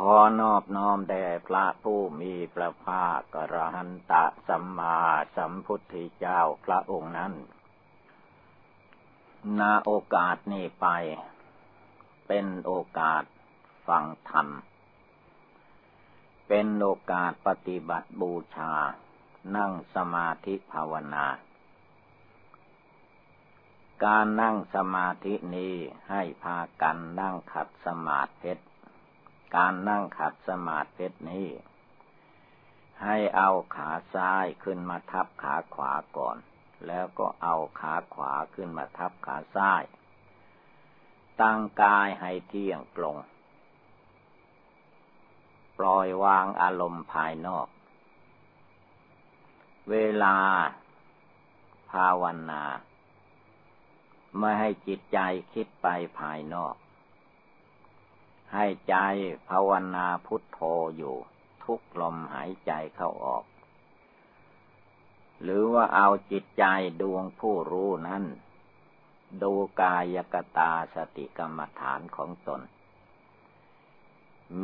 ขอนอบน้อมแด่พระผู้มีพระภาคกระหันตะสัมมาสัมพุทธเจ้าพระองค์นั้น นาโอกาสนี้ไป เป็นโอกาสฟังธรรม เป็นโอกาสปฏิบัติบูชา นั่งสมาธิภาวนา การนั่งสมาธินี้ให้พากันนั่งขัดสมาธิ การนั่งขัดสมาธินี้ ให้เอาขาซ้ายขึ้นมาทับขาขวาก่อน แล้วก็เอาขาขวาขึ้นมาทับขาซ้าย ตั้งกายให้เที่ยงตรง ปล่อยวางอารมณ์ภายนอก เวลา ภาวนา ไม่ให้จิตใจคิดไปภายนอก ให้ใจภาวนาพุทโธอยู่ ทุกลมหายใจเข้าออก หรือว่าเอาจิตใจดวงผู้รู้นั้น ดูกายกตาสติกรรมฐานของตน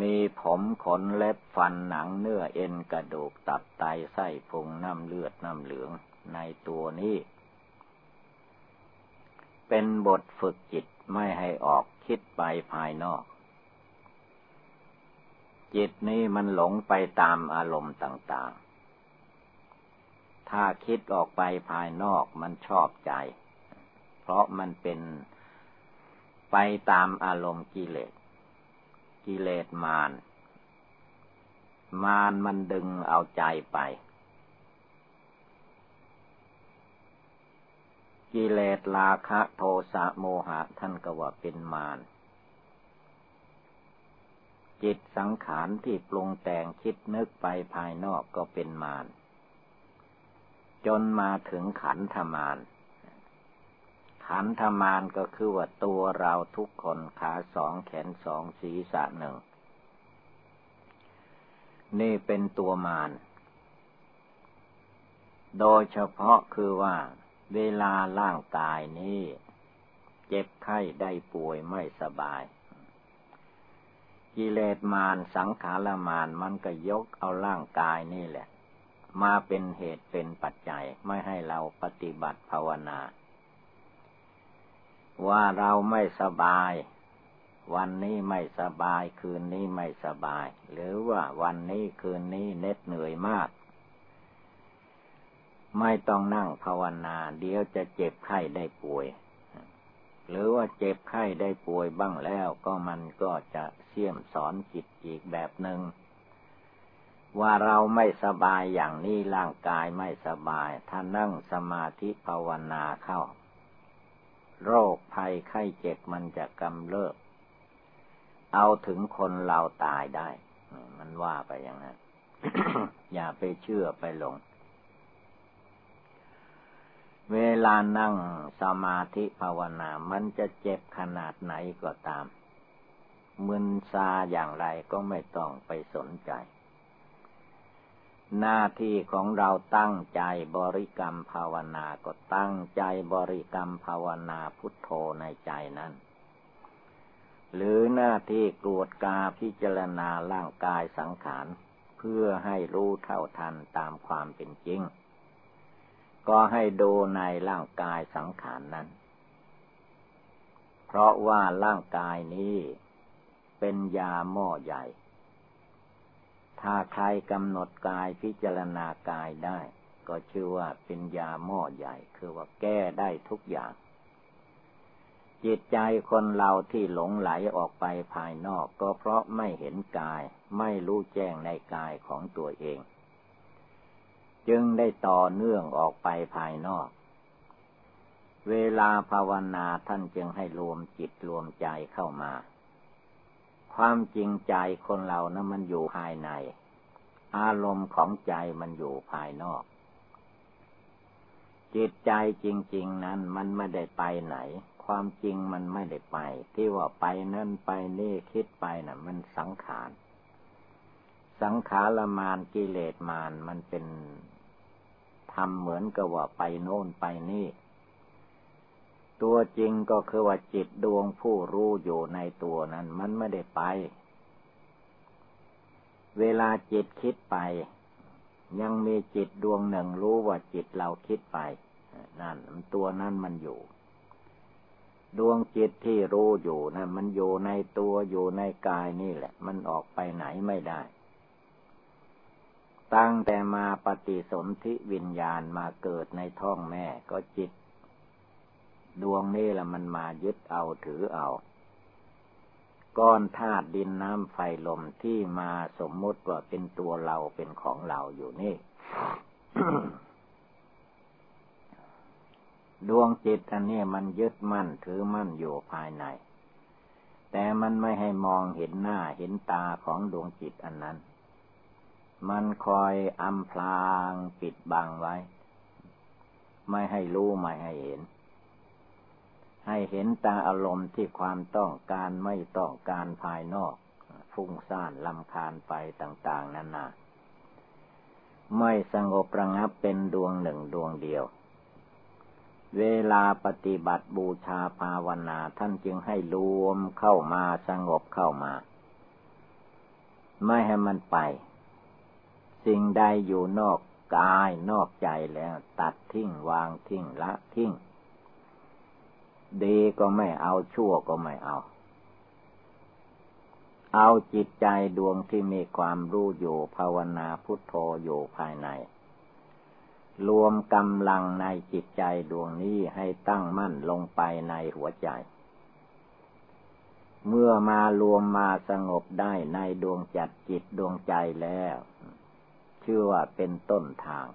มีผมขนเล็บฟันหนังเนื้อเอ็นกระดูกตับไตไส้พุงน้ำเลือดน้ำเหลืองในตัวนี้ เป็นบทฝึกจิตไม่ให้ออกคิดไปภายนอก จิตนี้มันหลงไปตามอารมณ์ต่าง ๆ ถ้าคิดออกไปภายนอกมันชอบใจ เพราะมันเป็นไปตามอารมณ์กิเลส กิเลสมาร มารมันดึงเอาใจไป กิเลสราคะโทสะโมหะท่านก็ว่าเป็นมาร จิตสังขารที่ปรุงแต่งคิดนึกไปภายนอกก็เป็นมารจนมาถึงขันธมารขันธมารก็คือว่าตัวเราทุกคนขาสองแขนสองศีรษะหนึ่ง นี่เป็นตัวมารโดยเฉพาะคือว่า เวลาร่างกายนี้ เจ็บไข้ได้ป่วยไม่สบาย กิเลสมารสังขารมารมันก็ยกเอาร่างกายนี่แหละ มาเป็นเหตุเป็นปัจจัยไม่ให้เราปฏิบัติภาวนา ว่าเราไม่สบาย วันนี้ไม่สบายคืนนี้ไม่สบาย หรือว่าวันนี้คืนนี้เน็ดเหนื่อยมาก ไม่ต้องนั่งภาวนา เดี๋ยวจะเจ็บไข้ได้ป่วย หรือว่าเจ็บไข้ได้ป่วยบ้างแล้วก็มันก็จะเสี่ยมสอนจิตอีกแบบหนึง่งว่าเราไม่สบายอย่างนี้ร่างกายไม่สบาย ถ้านั่งสมาธิภาวนาเข้า โรคภัยไข้เจ็บมันจะกำเริบเอาถึงคนเราตายได้ มันว่าไปอย่างนั้น อย่าไปเชื่อไปหลง เวลานั่ง สมาธิภาวนา มันจะเจ็บขนาดไหนก็ตาม มึนซาอย่างไรก็ไม่ต้องไปสนใจ หน้าที่ของเราตั้งใจบริกรรมภาวนา ก็ตั้งใจบริกรรมภาวนาพุทโธในใจนั้นหรือหน้าที่กรวดกาพิจารณาร่างกายสังขาร เพื่อให้รู้เท่าทันตามความเป็นจริง ก็ให้ดูในร่างกายสังขารนนั้น เพราะว่าร่างกายนี้เป็นยาหม้อใหญ่ ถ้าใครกำหนดกายพิจารณากายได้ ก็ชื่อว่าเป็นยาหม้อใหญ่ คือว่าแก้ได้ทุกอย่าง จิตใจคนเราที่หลงไหลออกไปภายนอกก็เพราะไม่เห็นกาย ไม่รู้แจ้งในกายของตัวเอง จึงได้ต่อเนื่องออกไปภายนอก เวลาภาวนาท่านจึงให้รวมจิตรวมใจเข้ามา ความจริงใจคนเรานะั้นมันอยู่ภายใน อารมณ์ของใจมันอยู่ภายนอก จิตใจจริง ๆ นั้นมันไม่ได้ไปไหน ความจริงมันไม่ได้ไป ที่ว่าไปนั่นไปนี่คิดไปนะ่ะ มันสังขารสังขารมานกิเลสมานมันเป็น ทำเหมือนกับว่าไปโน่นไปนี่ ตัวจริงก็คือว่าจิตดวงผู้รู้อยู่ในตัวนั้น มันไม่ได้ไป เวลาจิตคิดไป ยังมีจิตดวงหนึ่งรู้ว่าจิตเราคิดไป นั่นตัวนั้นมันอยู่ดวงจิตที่รู้อยู่นะมันอยู่ในตัวอยู่ในกายนี่แหละ มันออกไปไหนไม่ได้ ตั้งแต่มาปฏิสนธิวิญญาณมาเกิดในท้องแม่ก็จิต ดวงนี้แหละมันมายึดเอาถือเอา ก้อนธาตุดินน้ำไฟลมที่มาสมมติว่าเป็นตัวเราเป็นของเราอยู่นี่ ดวงจิตอันนี้มันยึดมั่นถือมั่นอยู่ภายใน แต่มันไม่ให้มองเห็นหน้าเห็นตาของดวงจิตอันนั้น มันคอยอำพลางปิดบังไว้ ไม่ให้รู้ ไม่ให้เห็น ให้เห็นตาอารมณ์ที่ความต้องการไม่ต้องการภายนอก ฟุ้งซ่านลำคาญไปต่างๆนานาไม่สงบระงับเป็นดวงหนึ่งดวงเดียว เวลาปฏิบัติบูชาภาวนาท่านจึงให้รวมเข้ามาสงบเข้ามา ไม่ให้มันไป สิ่งใดอยู่นอกกายนอกใจแล้วตัดทิ้งวางทิ้งละทิ้ง ดีก็ไม่เอาชั่วก็ไม่เอา เอาจิตใจดวงที่มีความรู้อยู่ภาวนาพุทโธอยู่ภายใน รวมกำลังในจิตใจดวงนี้ให้ตั้งมั่นลงไปในหัวใจ เมื่อมารวมมาสงบได้ในดวงจัดจิตดวงใจแล้ว ชื่อว่าเป็นต้นทาง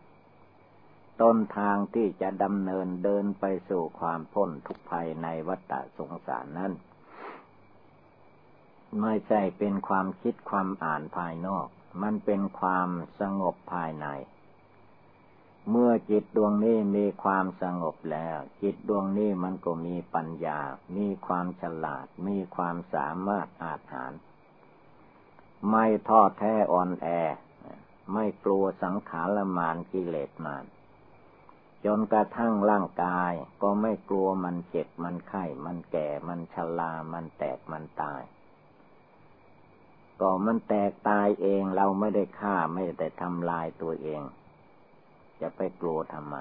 ต้นทางที่จะดำเนินเดินไปสู่ความพ้นทุกภัยในวัฏสงสารนั้น ไม่ใช่เป็นความคิดความอ่านภายนอก มันเป็นความสงบภายใน เมื่อจิตดวงนี้มีความสงบแล้ว จิตดวงนี้มันก็มีปัญญา มีความฉลาด มีความสามารถอาจหารไม่ท้อแท้อ่อนแอ ไม่กลัวสังขารมานกิเลสมาน จนกระทั่งร่างกายก็ไม่กลัวมันเจ็บมันไข้ มันแก่มันชรามันแตกมันตาย ก็มันแตกตายเองเราไม่ได้ฆ่าไม่ได้ทำลายตัวเอง จะไปกลัวทำไม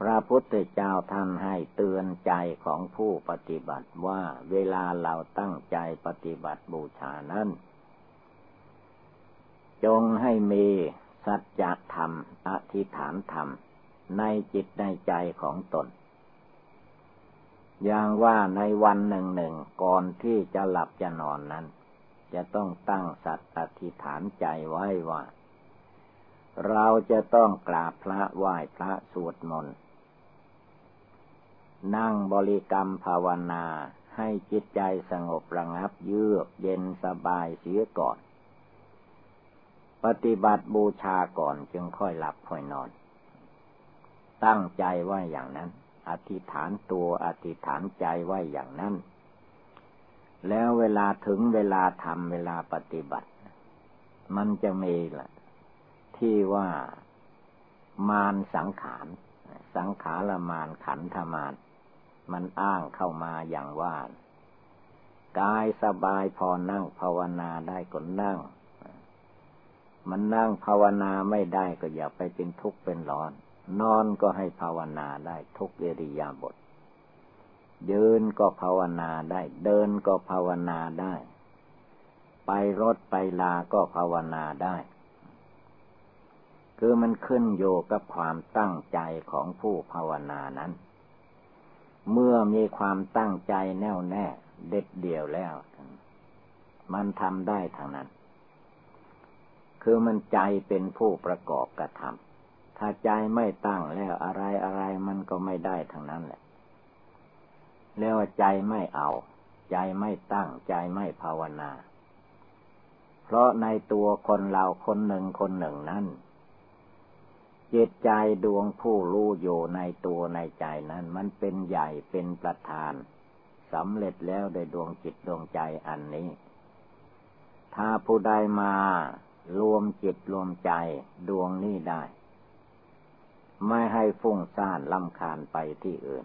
พระพุทธเจ้าท่านให้เตือนใจของผู้ปฏิบัติว่าเวลาเราตั้งใจปฏิบัติบูชานั้น จงให้มีสัจธรรม อธิษฐานธรรม ในจิตในใจของตน อย่างว่าในวันหนึ่งหนึ่งก่อนที่จะหลับจะนอนนั้น จะต้องตั้งสัตอธิษฐานใจไว้ว่า เราจะต้องกราบพระไหว้พระสวดมนต์นั่งบริกรรมภาวนาให้จิตใจสงบระงับเยือกเย็นสบายเสียก่อน ปฏิบัติบูชาก่อนจึงค่อยหลับค่อยนอน ตั้งใจไว้อย่างนั้น อธิษฐานตัวอธิษฐานใจไว้อย่างนั้น แล้วเวลาถึงเวลาทำเวลาปฏิบัติ มันจะมีละที่ว่ามารสังขาร สังขารมารขันธมารมันอ้างเข้ามาอย่างว่ากายสบายพอนั่งภาวนาได้ก็นั่ง มันนั่งภาวนาไม่ได้ก็อย่าไปเป็นทุกข์เป็นร้อน นอนก็ให้ภาวนาได้ทุกเอริยาบทยืนก็ภาวนาได้ เดินก็ภาวนาได้ ไปรถไปลาก็ภาวนาได้ คือมันขึ้นโยกับความตั้งใจของผู้ภาวนานั้น เมื่อมีความตั้งใจแน่วแน่ เด็ดเดี่ยวแล้ว มันทำได้ทางนั้น คือมันใจเป็นผู้ประกอบกระทำถ้าใจไม่ตั้งแล้วอะไรอะไรมันก็ไม่ได้ทั้งนั้นแหละเรียกว่าใจไม่เอา ใจไม่ตั้งใจไม่ภาวนา เพราะในตัวคนเราคนหนึ่งคนหนึ่งนั้นจิตใจดวงผู้รู้อยู่ในตัวในใจนั้น มันเป็นใหญ่เป็นประธานสำเร็จแล้วโดยดวงจิตดวงใจอันนี้ ถ้าผู้ใดมา รวมจิตรวมใจดวงนี้ได้ ไม่ให้ฟุ้งซ่านลำคาญไปที่อื่น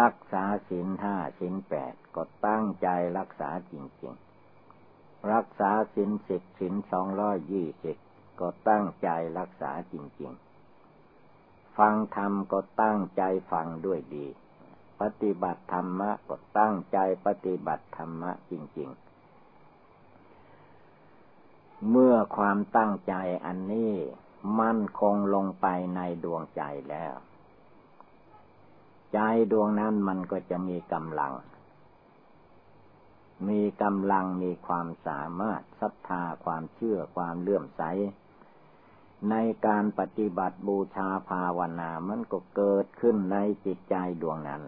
รักษาศีลห้าศีลแปดก็ตั้งใจรักษาจริง ๆ รักษาศีลสิบศีลสองร้อยยี่สิบก็ตั้งใจรักษาจริง ๆ ฟังธรรมก็ตั้งใจฟังด้วยดี ปฏิบัติธรรมะก็ตั้งใจปฏิบัติธรรมะจริง ๆ เมื่อความตั้งใจอันนี้มั่นคงลงไปในดวงใจแล้ว ใจดวงนั้นมันก็จะมีกำลัง มีกำลังมีความสามารถศรัทธาความเชื่อความเลื่อมใส ในการปฏิบัติบูชาภาวนามันก็เกิดขึ้นในจิตใจดวงนั้น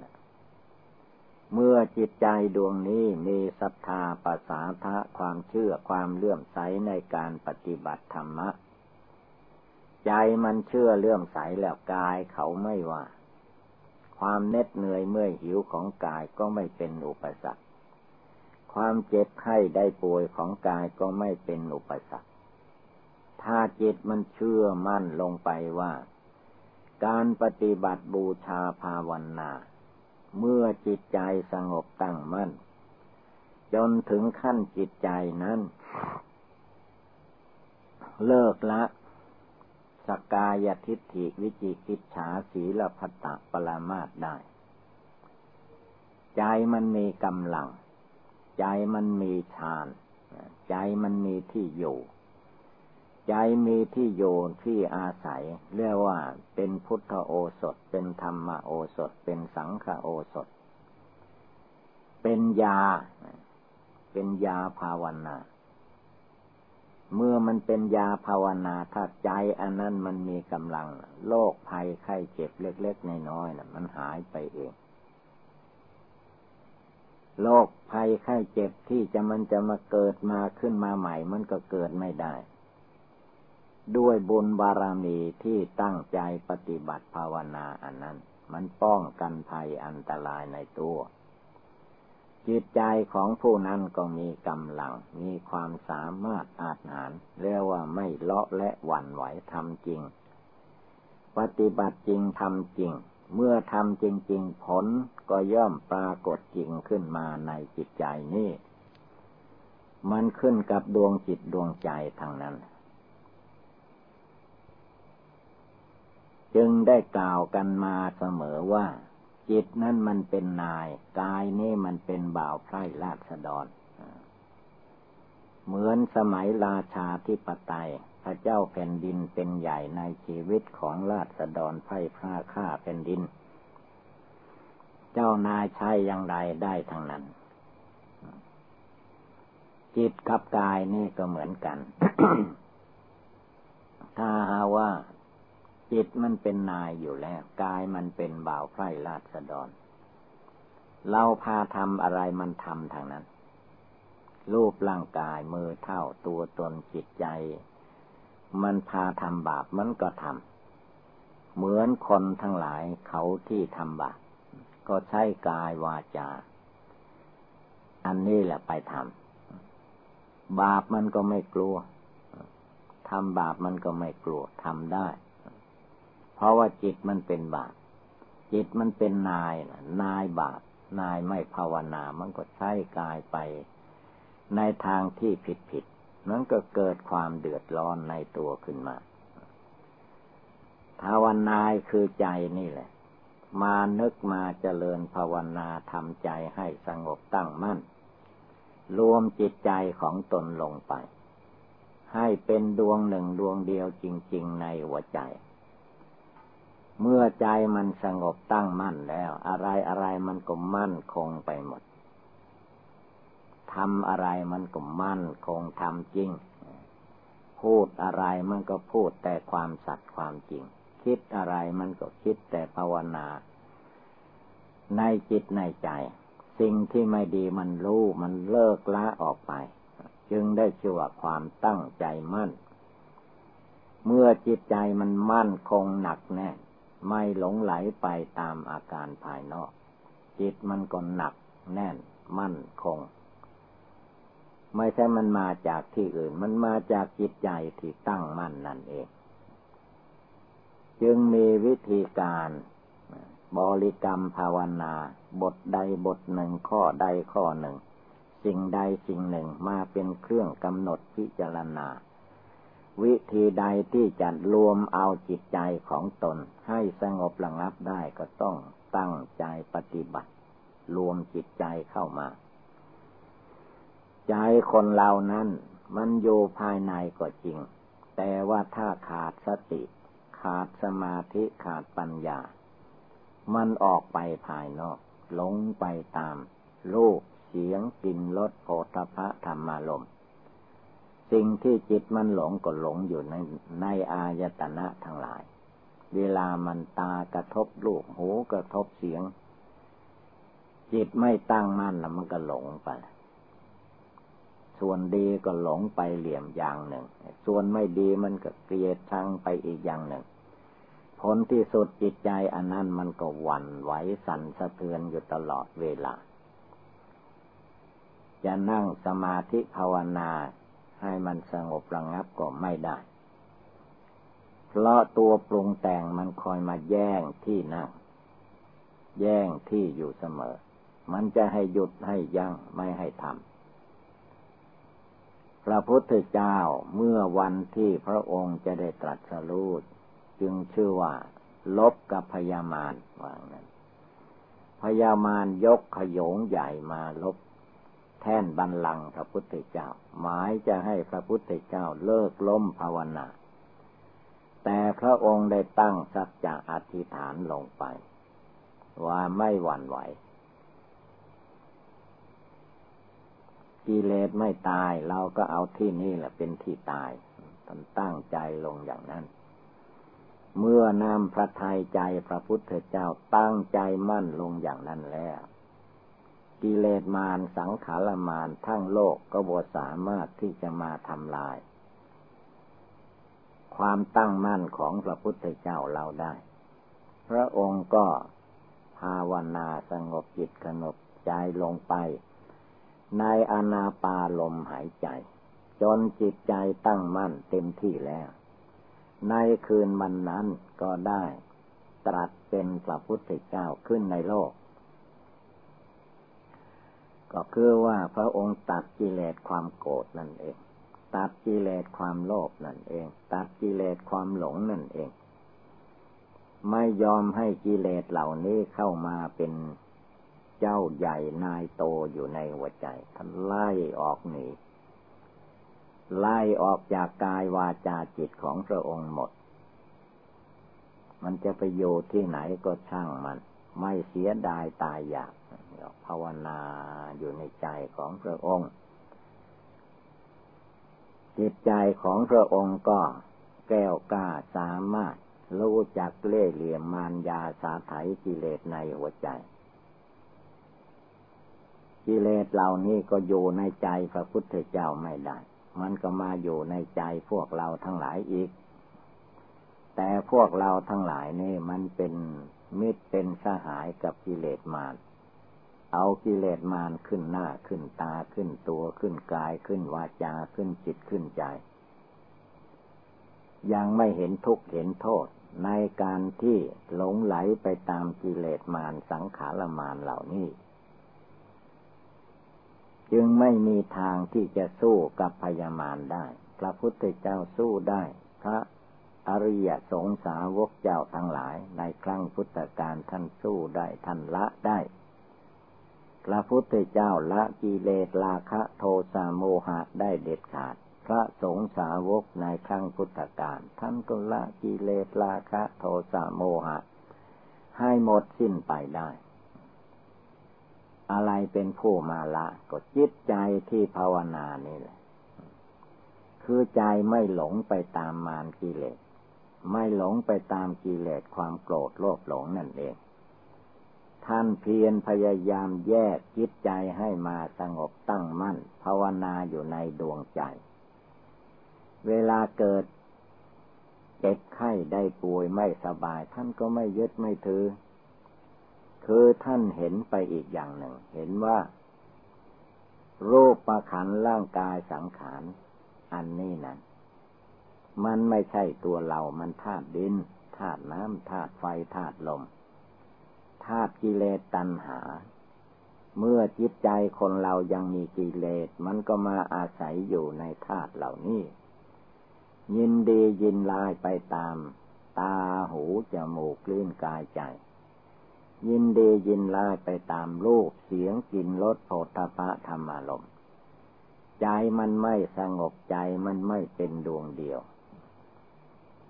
เมื่อจิตใจดวงนี้มีศรัทธาภาษาทะความเชื่อความเลื่อมใสในการปฏิบัติธรรมะ ใจมันเชื่อเลื่อมใสแล้วกายเขาไม่ว่า ความเน็ดเหนื่อยเมื่อหิวของกายก็ไม่เป็นอุปสรรค ความเจ็บไข้ได้ป่วยของกายก็ไม่เป็นอุปสรรค ถ้าจิตมันเชื่อมั่นลงไปว่า การปฏิบัติบูชาภาวนา เมื่อจิตใจสงบตั้งมั่น จนถึงขั้นจิตใจนั้น เลิกละสกายทิฏฐิวิจิกิจฉาสีลพัตตปรามาตได้ ใจมันมีกำลัง ใจมันมีฌาน ใจมันมีที่อยู่ ใจมีที่โยนที่อาศัย เรียกว่าเป็นพุทธโอสถ เป็นธรรมโอสถ เป็นสังฆโอสถ เป็นยา เป็นยาภาวนา เมื่อมันเป็นยาภาวนา ถ้าใจอันนั้นมันมีกำลัง โรคภัยไข้เจ็บเล็กๆน้อยๆนะมันหายไปเองโรคภัยไข้เจ็บที่จะมันจะมาเกิดมาขึ้นมาใหม่ มันก็เกิดไม่ได้ ด้วยบุญบารมีที่ตั้งใจปฏิบัติภาวนาอันนั้น มันป้องกันภัยอันตรายในตัว จิตใจของผู้นั้นก็มีกำลัง มีความสามารถอาจหารเรียกว่าไม่เลาะและหวั่นไหวทำจริง ปฏิบัติจริงทำจริง เมื่อทำจริง ๆ ผลก็ย่อมปรากฏจริงขึ้นมาในจิตใจนี่มันขึ้นกับดวงจิตดวงใจทางนั้น จึงได้กล่าวกันมาเสมอว่า จิตนั้นมันเป็นนาย กายนี่มันเป็นบ่าวไพร่ราษฎรเหมือนสมัยราชาธิปไตย พระเจ้าแผ่นดินเป็นใหญ่ในชีวิตของราษฎรไพร่พระฆ่าแผ่นดิน เจ้านายใช้อย่างไรได้ทั้งนั้น จิตกับกายนี่ก็เหมือนกัน ถ้าหาว่า จิตมันเป็นนายอยู่แล้ว กายมันเป็นบ่าวไพร่ราษฎร เราพาทำอะไรมันทำทางนั้น รูปร่างกายมือเท่าตัวตนจิตใจ มันพาทำบาปมันก็ทำเหมือนคนทั้งหลายเขาที่ทำบาปก็ใช้กายวาจา อันนี้แหละไปทำบาปมันก็ไม่กลัวทำบาปมันก็ไม่กลัวทำได้ ราะว่าจิตมันเป็นบาปจิตมันเป็นนายนะนายบาปนายไม่ภาวนา มันก็ใช้กายไป ในทางที่ผิดผิดนั้นก็เกิดความเดือดร้อนในตัวขึ้นมาภาวนายคือใจนี่แหละ มานึกมาเจริญภาวนาทำใจให้สงบตั้งมั่น รวมจิตใจของตนลงไป ให้เป็นดวงหนึ่งดวงเดียวจริง ๆ ในหัวใจ เมื่อใจมันสงบตั้งมั่นแล้ว อะไรอะไรมันก็มั่นคงไปหมดทำอะไรมันก็มั่นคงทำจริง พูดอะไรมันก็พูดแต่ความสัตย์ความจริง คิดอะไรมันก็คิดแต่ภาวนา ในจิตในใจ สิ่งที่ไม่ดีมันรู้มันเลิกละออกไป จึงได้ชื่อว่าความตั้งใจมั่น เมื่อจิตใจมันมั่นคงหนักแน่ ไม่หลงไหลไปตามอาการภายนอก จิตมันก็หนักแน่น มั่นคง ไม่ใช่มันมาจากที่อื่น มันมาจากจิตใจที่ตั้งมั่นนั่นเอง จึงมีวิธีการบริกรรมภาวนา บทใดบทหนึ่งข้อใดข้อหนึ่ง สิ่งใดสิ่งหนึ่งมาเป็นเครื่องกำหนดพิจารณา วิธีใดที่จะรวมเอาจิตใจของตน ให้สงบระงับได้ก็ต้องตั้งใจปฏิบัติ รวมจิตใจเข้ามา ใจคนเรานั้น มันอยู่ภายในก็จริง แต่ว่าถ้าขาดสติ ขาดสมาธิขาดปัญญา มันออกไปภายนอก หลงไปตามรูปเสียงกลิ่นรสโผฏฐะธรรมารมณ์ สิ่งที่จิตมันหลงก็หลงอยู่ในในอายตนะทั้งหลาย เวลามันตากระทบรูปหูกระทบเสียง จิตไม่ตั้งมั่นแล้วมันก็หลงไป ส่วนดีก็หลงไปเหลี่ยมอย่างหนึ่ง ส่วนไม่ดีมันก็เกลียดชังไปอีกอย่างหนึ่ง ผลที่สุดจิตใจอันนั้นมันก็หวั่นไหวสั่นสะเทือนอยู่ตลอดเวลาจะนั่งสมาธิภาวนา ให้มันสงบระงับก็ไม่ได้ เพราะตัวปรุงแต่งมันคอยมาแย่งที่นั่ง แย่งที่อยู่เสมอ มันจะให้หยุดให้ยัง้งไม่ให้ทำ พระพุทธเจ้าเมื่อวันที่พระองค์จะได้ตรัสรู้จึงชื่อว่า ลบกับพยามารว่างนั้นพยามารยกขยงใหญ่มาลบ แท่นบันลังพระพุทธเจ้า หมายจะให้พระพุทธเจ้าเลิกล้มภาวนา แต่พระองค์ได้ตั้งสัจจะอธิษฐานลงไป ว่าไม่หวั่นไหว กิเลสไม่ตายเราก็เอาที่นี่แหละเป็นที่ตายท่านตั้งใจลงอย่างนั้น เมื่อนำพระทัยใจพระพุทธเจ้าตั้งใจมั่นลงอย่างนั้นแล้ว กิเลสมารสังขารมารทั้งโลกก็บสามารถที่จะมาทำลาย ความตั้งมั่นของพระพุทธเจ้าเราได้ พระองค์ก็ภาวนาสงบจิตขนบใจลงไป ในอนาปาลมหายใจ จนจิตใจตั้งมั่นเต็มที่แล้ว ในคืนวันนั้นก็ได้ ตรัสเป็นพระพุทธเจ้าขึ้นในโลก ก็คือว่าพระองค์ตัดกิเลสความโกรธนั่นเอง ตัดกิเลสความโลภนั่นเอง ตัดกิเลสความหลงนั่นเอง ไม่ยอมให้กิเลสเหล่านี้เข้ามาเป็นเจ้าใหญ่นายโตอยู่ในหัวใจท่านไล่ออกหนีไล่ออกจากกายวาจาจิตของพระองค์หมด มันจะไปโยที่ไหนก็ช่างมัน ไม่เสียดายตายอยาก ภาวนาอยู่ในใจของพระองค์ จิตใจของพระองค์ก็แก้วกล้าสามารถรู้จักเล่เหลี่ยมมารยาสาไถกิเลสในหัวใจ กิเลสเหล่านี้ก็อยู่ในใจพระพุทธเจ้าไม่ได้ มันก็มาอยู่ในใจพวกเราทั้งหลายอีก แต่พวกเราทั้งหลายนี่มันเป็นมิตรเป็นสหายกับกิเลสมาร เอากิเลสมารขึ้นหน้าขึ้นตาขึ้นตัวขึ้นกายขึ้นวาจาขึ้นจิตขึ้นใจ ยังไม่เห็นทุกข์เห็นโทษในการที่หลงไหลไปตามกิเลสมารสังขารมารเหล่านี้ จึงไม่มีทางที่จะสู้กับพยามารได้ พระพุทธเจ้าสู้ได้ พระอริยสงสาวกเจ้าทั้งหลายในครั้งพุทธกาลท่านสู้ได้ท่านละได้ พระพุทธเจ้าละกิเลสราคะโทสะโมหะได้เด็ดขาด พระสงฆ์สาวกในครั้งพุทธกาลท่านก็ละกิเลสราคะโทสะโมหะ ให้หมดสิ้นไปได้ อะไรเป็นผู้มาละก็จิตใจที่ภาวนานี่แหละ คือใจไม่หลงไปตามมารกิเลส ไม่หลงไปตามกิเลสความโกรธโลภหลงนั่นเอง ท่านเพียรพยายามแยกจิตใจให้มาสงบตั้งมั่น ภาวนาอยู่ในดวงใจ เวลาเกิดเจ็บไข้ได้ป่วยไม่สบาย ท่านก็ไม่ยึดไม่ถือ คือท่านเห็นไปอีกอย่างหนึ่ง เห็นว่ารูปประขันร่างกายสังขารอันนี้นะมันไม่ใช่ตัวเรา มันธาตุดินธาตุน้ำธาตุไฟธาตุลม ธาตุกิเลสตัณหา เมื่อจิตใจคนเรายังมีกิเลส มันก็มาอาศัยอยู่ในธาตุเหล่านี้ ยินดียินลายไปตาม ตาหูจมูกลิ้นกายใจ ยินดียินลายไปตามรูปเสียงกลิ่นรสโผฏฐะธรรมารมใจมันไม่สงบใจมันไม่เป็นดวงเดียว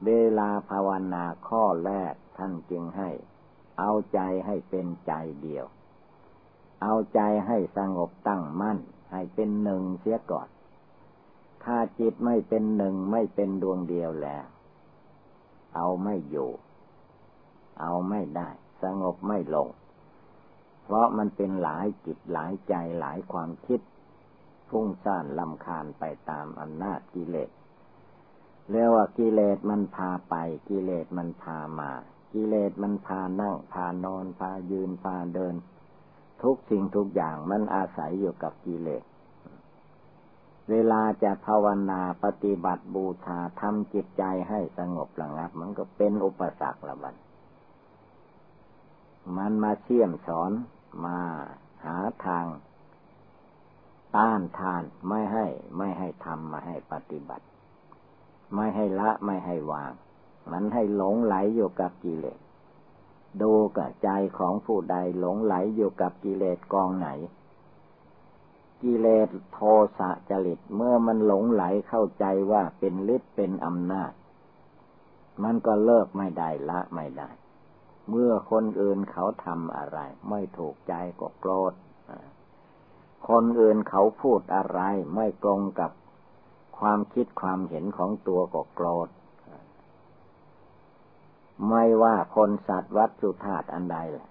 เวลาภาวนาข้อแรกท่านจึงให้ เอาใจให้เป็นใจเดียว เอาใจให้สงบตั้งมั่น ให้เป็นหนึ่งเสียก่อน ถ้าจิตไม่เป็นหนึ่งไม่เป็นดวงเดียวแล้ว เอาไม่อยู่ เอาไม่ได้ สงบไม่ลง เพราะมันเป็นหลายจิตหลายใจหลายความคิดฟุ้งซ่านลำคาญไปตามอำนาจกิเลสเรียกว่ากิเลสมันพาไปกิเลสมันพามา กิเลสมันพานั่งพานอนพายืนพาเดิน ทุกสิ่งทุกอย่างมันอาศัยอยู่กับกิเลส เวลาจะภาวนาปฏิบัติบูชาทำจิตใจให้สงบระงับ มันก็เป็นอุปสรรคละมันมันมาเชี่ยมสอนมาหาทาง ต้านทานไม่ให้ไม่ให้ทำมาให้ปฏิบัติ ไม่ให้ละไม่ให้วาง มันให้หลงไหลอยู่กับกิเลส ดูกับใจของผู้ใดหลงไหลอยู่กับกิเลสกองไหน กิเลสโทสะจริตเมื่อมันหลงไหลเข้าใจว่าเป็นฤทธิ์เป็นอำนาจ มันก็เลิกไม่ได้ละไม่ได้ เมื่อคนอื่นเขาทำอะไร ไม่ถูกใจก็โกรธคนอื่นเขาพูดอะไรไม่ตรงกับความคิดความเห็นของตัวก็โกรธ ไม่ว่าคนสัตว์วัตถุธาตุอันใดแหละ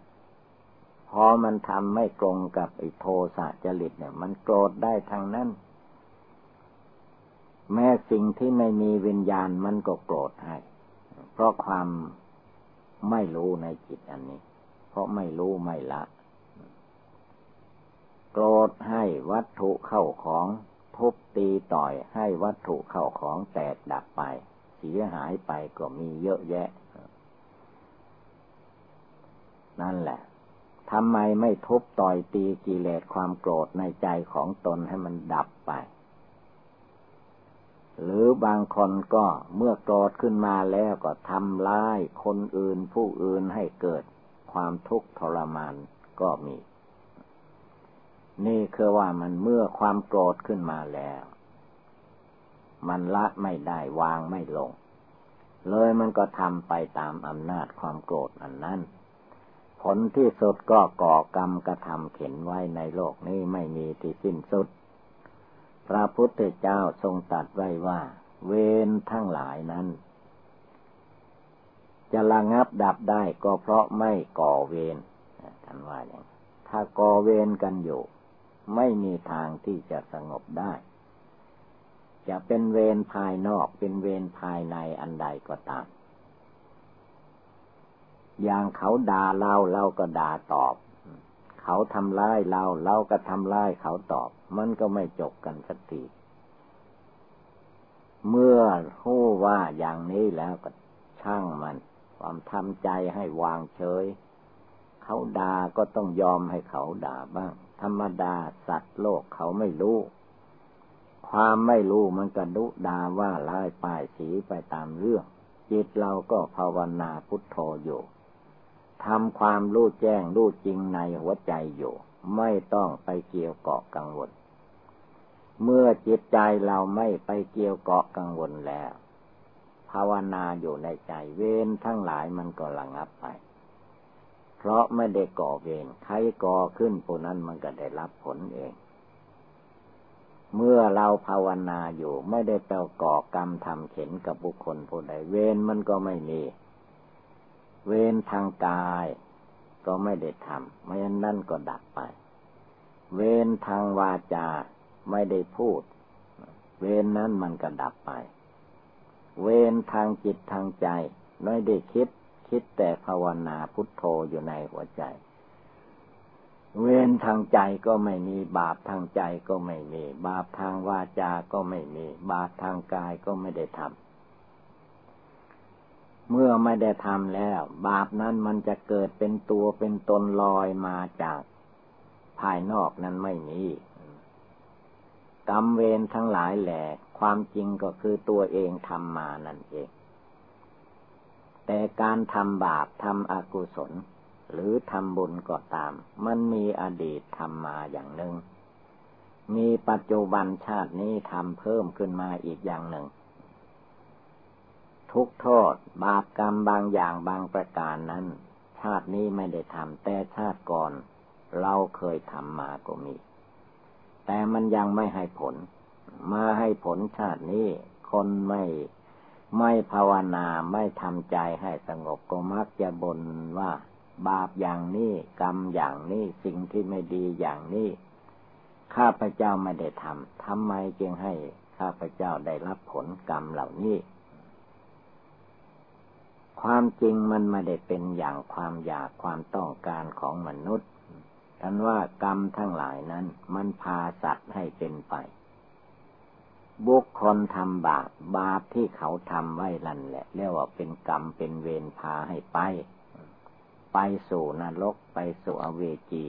พอมันทำไม่ตรงกับไอ้โทสะจริตเนี่ย มันโกรธได้ทางนั้น แม้สิ่งที่ไม่มีวิญญาณมันก็โกรธให้ เพราะความไม่รู้ในจิตอันนี้ เพราะไม่รู้ไม่ละ โกรธให้วัตถุเข้าของทุบตีต่อยให้วัตถุเข้าของแตกดับไป เสียหายไปก็มีเยอะแยะ นั่นแหละทำไมไม่ทุบต่อยตีกิเลสความโกรธในใจของตนให้มันดับไป หรือบางคนก็เมื่อโกรธขึ้นมาแล้วก็ทำร้ายคนอื่นผู้อื่นให้เกิดความทุกข์ทรมานก็มี นี่คือว่ามันเมื่อความโกรธขึ้นมาแล้ว มันละไม่ได้วางไม่ลง เลยมันก็ทำไปตามอำนาจความโกรธอันนั้น ผลที่สุดก็ก่อกรรมกระทำเข็นไว้ในโลกนี้ไม่มีที่สิ้นสุด พระพุทธเจ้าทรงตัดไว้ว่า เวรทั้งหลายนั้น จะระงับดับได้ก็เพราะไม่ก่อเวรท่านว่าอย่างถ้าก่อเวรกันอยู่ ไม่มีทางที่จะสงบได้ จะเป็นเวรภายนอกเป็นเวรภายในอันใดก็ตาม อย่างเขาด่าเราเราก็ด่าตอบ เขาทำร้ายเราเราก็ทำร้ายเขาตอบ มันก็ไม่จบกันสักทีเมื่อรู้ว่าอย่างนี้แล้วก็ช่างมัน ความทำใจให้วางเฉย เขาด่าก็ต้องยอมให้เขาด่าบ้าง ธรรมดาสัตว์โลกเขาไม่รู้ ความไม่รู้มันก็ดุด่าว่าลายป้ายสีไปตามเรื่อง จิตเราก็ภาวนาพุทโธอยู่ ทำความรู้แจ้งรู้จริงในหัวใจอยู่ ไม่ต้องไปเกี่ยวเกาะกังวล เมื่อจิตใจเราไม่ไปเกี่ยวเกาะกังวลแล้ว ภาวนาอยู่ในใจเวรทั้งหลายมันก็ระงับไป เพราะไม่ได้ก่อเวรใครก่อขึ้นผู้นั้นมันก็ได้รับผลเองเมื่อเราภาวนาอยู่ไม่ได้แปก่อกรรมทำเข็นกับบุคคลผู้ใดเวรมันก็ไม่มี เวรทางกาย ก็ไม่ได้ทำไม่นั้นนั่นก็ดับไป เวรทางวาจาไม่ได้พูด เวรนั้นมันก็ดับไป เวรทางจิตทางใจไม่ได้คิด คิดแต่ภาวนาพุทโธอยู่ในหัวใจ เวรทางใจก็ไม่มี บาปทางใจก็ไม่มี บาปทางวาจาก็ไม่มี บาปทางกายก็ไม่ได้ทำ เมื่อไม่ได้ทำแล้ว บาปนั้นมันจะเกิดเป็นตัวเป็นตนลอยมาจาก ภายนอกนั้นไม่มีกรรมเวรทั้งหลายแหละความจริงก็คือตัวเองทำมานั่นเอง แต่การทำบาปทำอกุศล หรือทำบุญก็ตาม มันมีอดีตทำมาอย่างหนึ่ง มีปัจจุบันชาตินี้ทำเพิ่มขึ้นมาอีกอย่างหนึ่ง ทุกโทษ บาปกรรมบางอย่างบางประการนั้น ชาตินี้ไม่ได้ทำแต่ชาติก่อน เราเคยทำมาก็มี แต่มันยังไม่ให้ผล มาให้ผลชาตินี้ คนไม่ไม่ภาวนาไม่ทำใจให้สงบก็มักจะบ่นว่า บาปอย่างนี้กรรมอย่างนี้สิ่งที่ไม่ดีอย่างนี้ข้าพเจ้าไม่ได้ทำทำไมจึงให้ข้าพเจ้าได้รับผลกรรมเหล่านี้ ความจริงมันไม่ได้เป็นอย่างความอยากความต้องการของมนุษย์ท่านว่ากรรมทั้งหลายนั้น มันพาสัตว์ให้เป็นไป บุคคลทำบาปบาปที่เขาทำไว้ลันแหละเรียกว่าเป็นกรรมเป็นเวรพาให้ไป ไปสู่นรกไปสู่อเวจี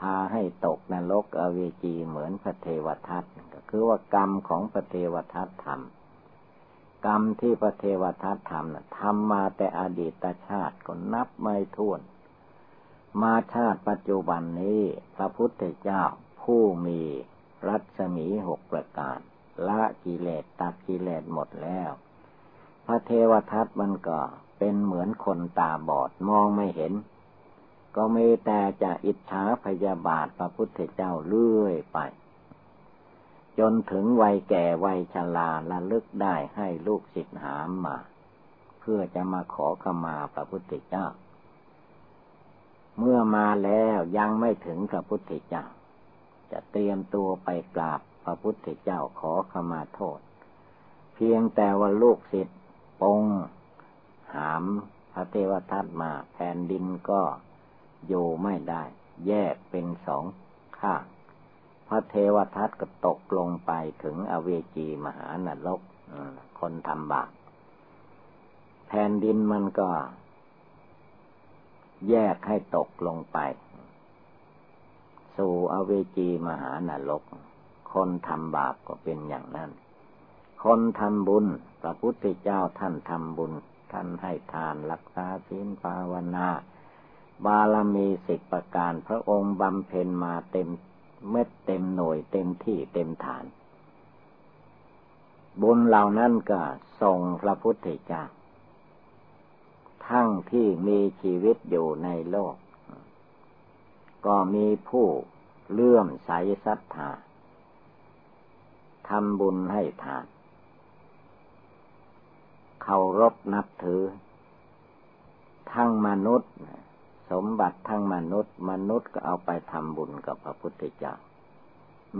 พาให้ตกนรกอเวจีเหมือนพระเทวทัตก็คือว่ากรรมของพระเทวทัตทำ กรรมที่พระเทวทัตทำนะทำมาแต่อดีตชาติก็นับไม่ถ้วน มาชาติปัจจุบันนี้ พระพุทธเจ้าผู้มีรัศมีหกประการ ละกิเลสตัดกิเลสหมดแล้ว พระเทวทัตมันก็เป็นเหมือนคนตาบอดมองไม่เห็น ก็มีแต่จะอิจฉาพยาบาทพระพุทธเจ้าเรื่อยไป จนถึงวัยแก่วัยชราระลึกได้ให้ลูกศิษย์หามมา เพื่อจะมาขอขมาพระพุทธเจ้า เมื่อมาแล้วยังไม่ถึงพระพุทธเจ้า จะเตรียมตัวไปกราบพระพุทธเจ้าขอขมาโทษ เพียงแต่ว่าลูกศิษย์ปงหามพระเทวทัตมาแผ่นดินก็อยู่ไม่ได้ แยกเป็นสองข้าง พระเทวทัตก็ตกลงไปถึงอเวจีมหานรกคนทำบาปแผ่นดินมันก็ แยกให้ตกลงไป สู่อเวจีมหานรก คนทำบาปก็เป็นอย่างนั้น คนทำบุญ พระพุทธเจ้าท่านทำบุญ ท่านให้ทานรักษาศีลภาวนา บารมีสิบประการพระองค์บำเพ็ญมาเต็ม เม็ดเต็มหน่วยเต็มที่เต็มฐาน บุญเหล่านั้นก็ส่งพระพุทธเจ้าทั้งที่มีชีวิตอยู่ในโลก ก็มีผู้เลื่อมใสศรัทธาทำบุญให้ทานเคารพนับถือ ทั้งมนุษย์ สมบัติทั้งมนุษย์ มนุษย์ก็เอาไปทำบุญกับพระพุทธเจ้า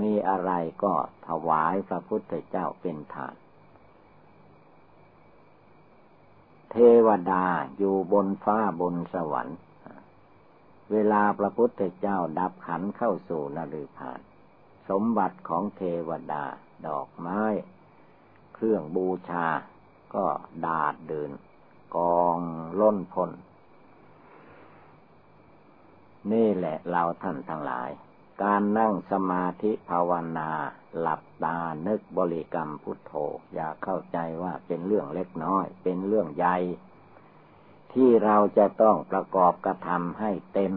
มีอะไรก็ถวายพระพุทธเจ้าเป็นทาน เทวดาอยู่บนฟ้าบนสวรรค์ เวลาพระพุทธเจ้าดับขันเข้าสู่นริพาน สมบัติของเทวดา ดอกไม้ เครื่องบูชาก็ดาดเดิน กองล้นพ้น นี่แหละเราท่านทั้งหลาย การนั่งสมาธิภาวนา หลับตานึกบริกรรมพุทโธ อย่าเข้าใจว่าเป็นเรื่องเล็กน้อย เป็นเรื่องใหญ่ที่เราจะต้องประกอบกระทำให้เต็ม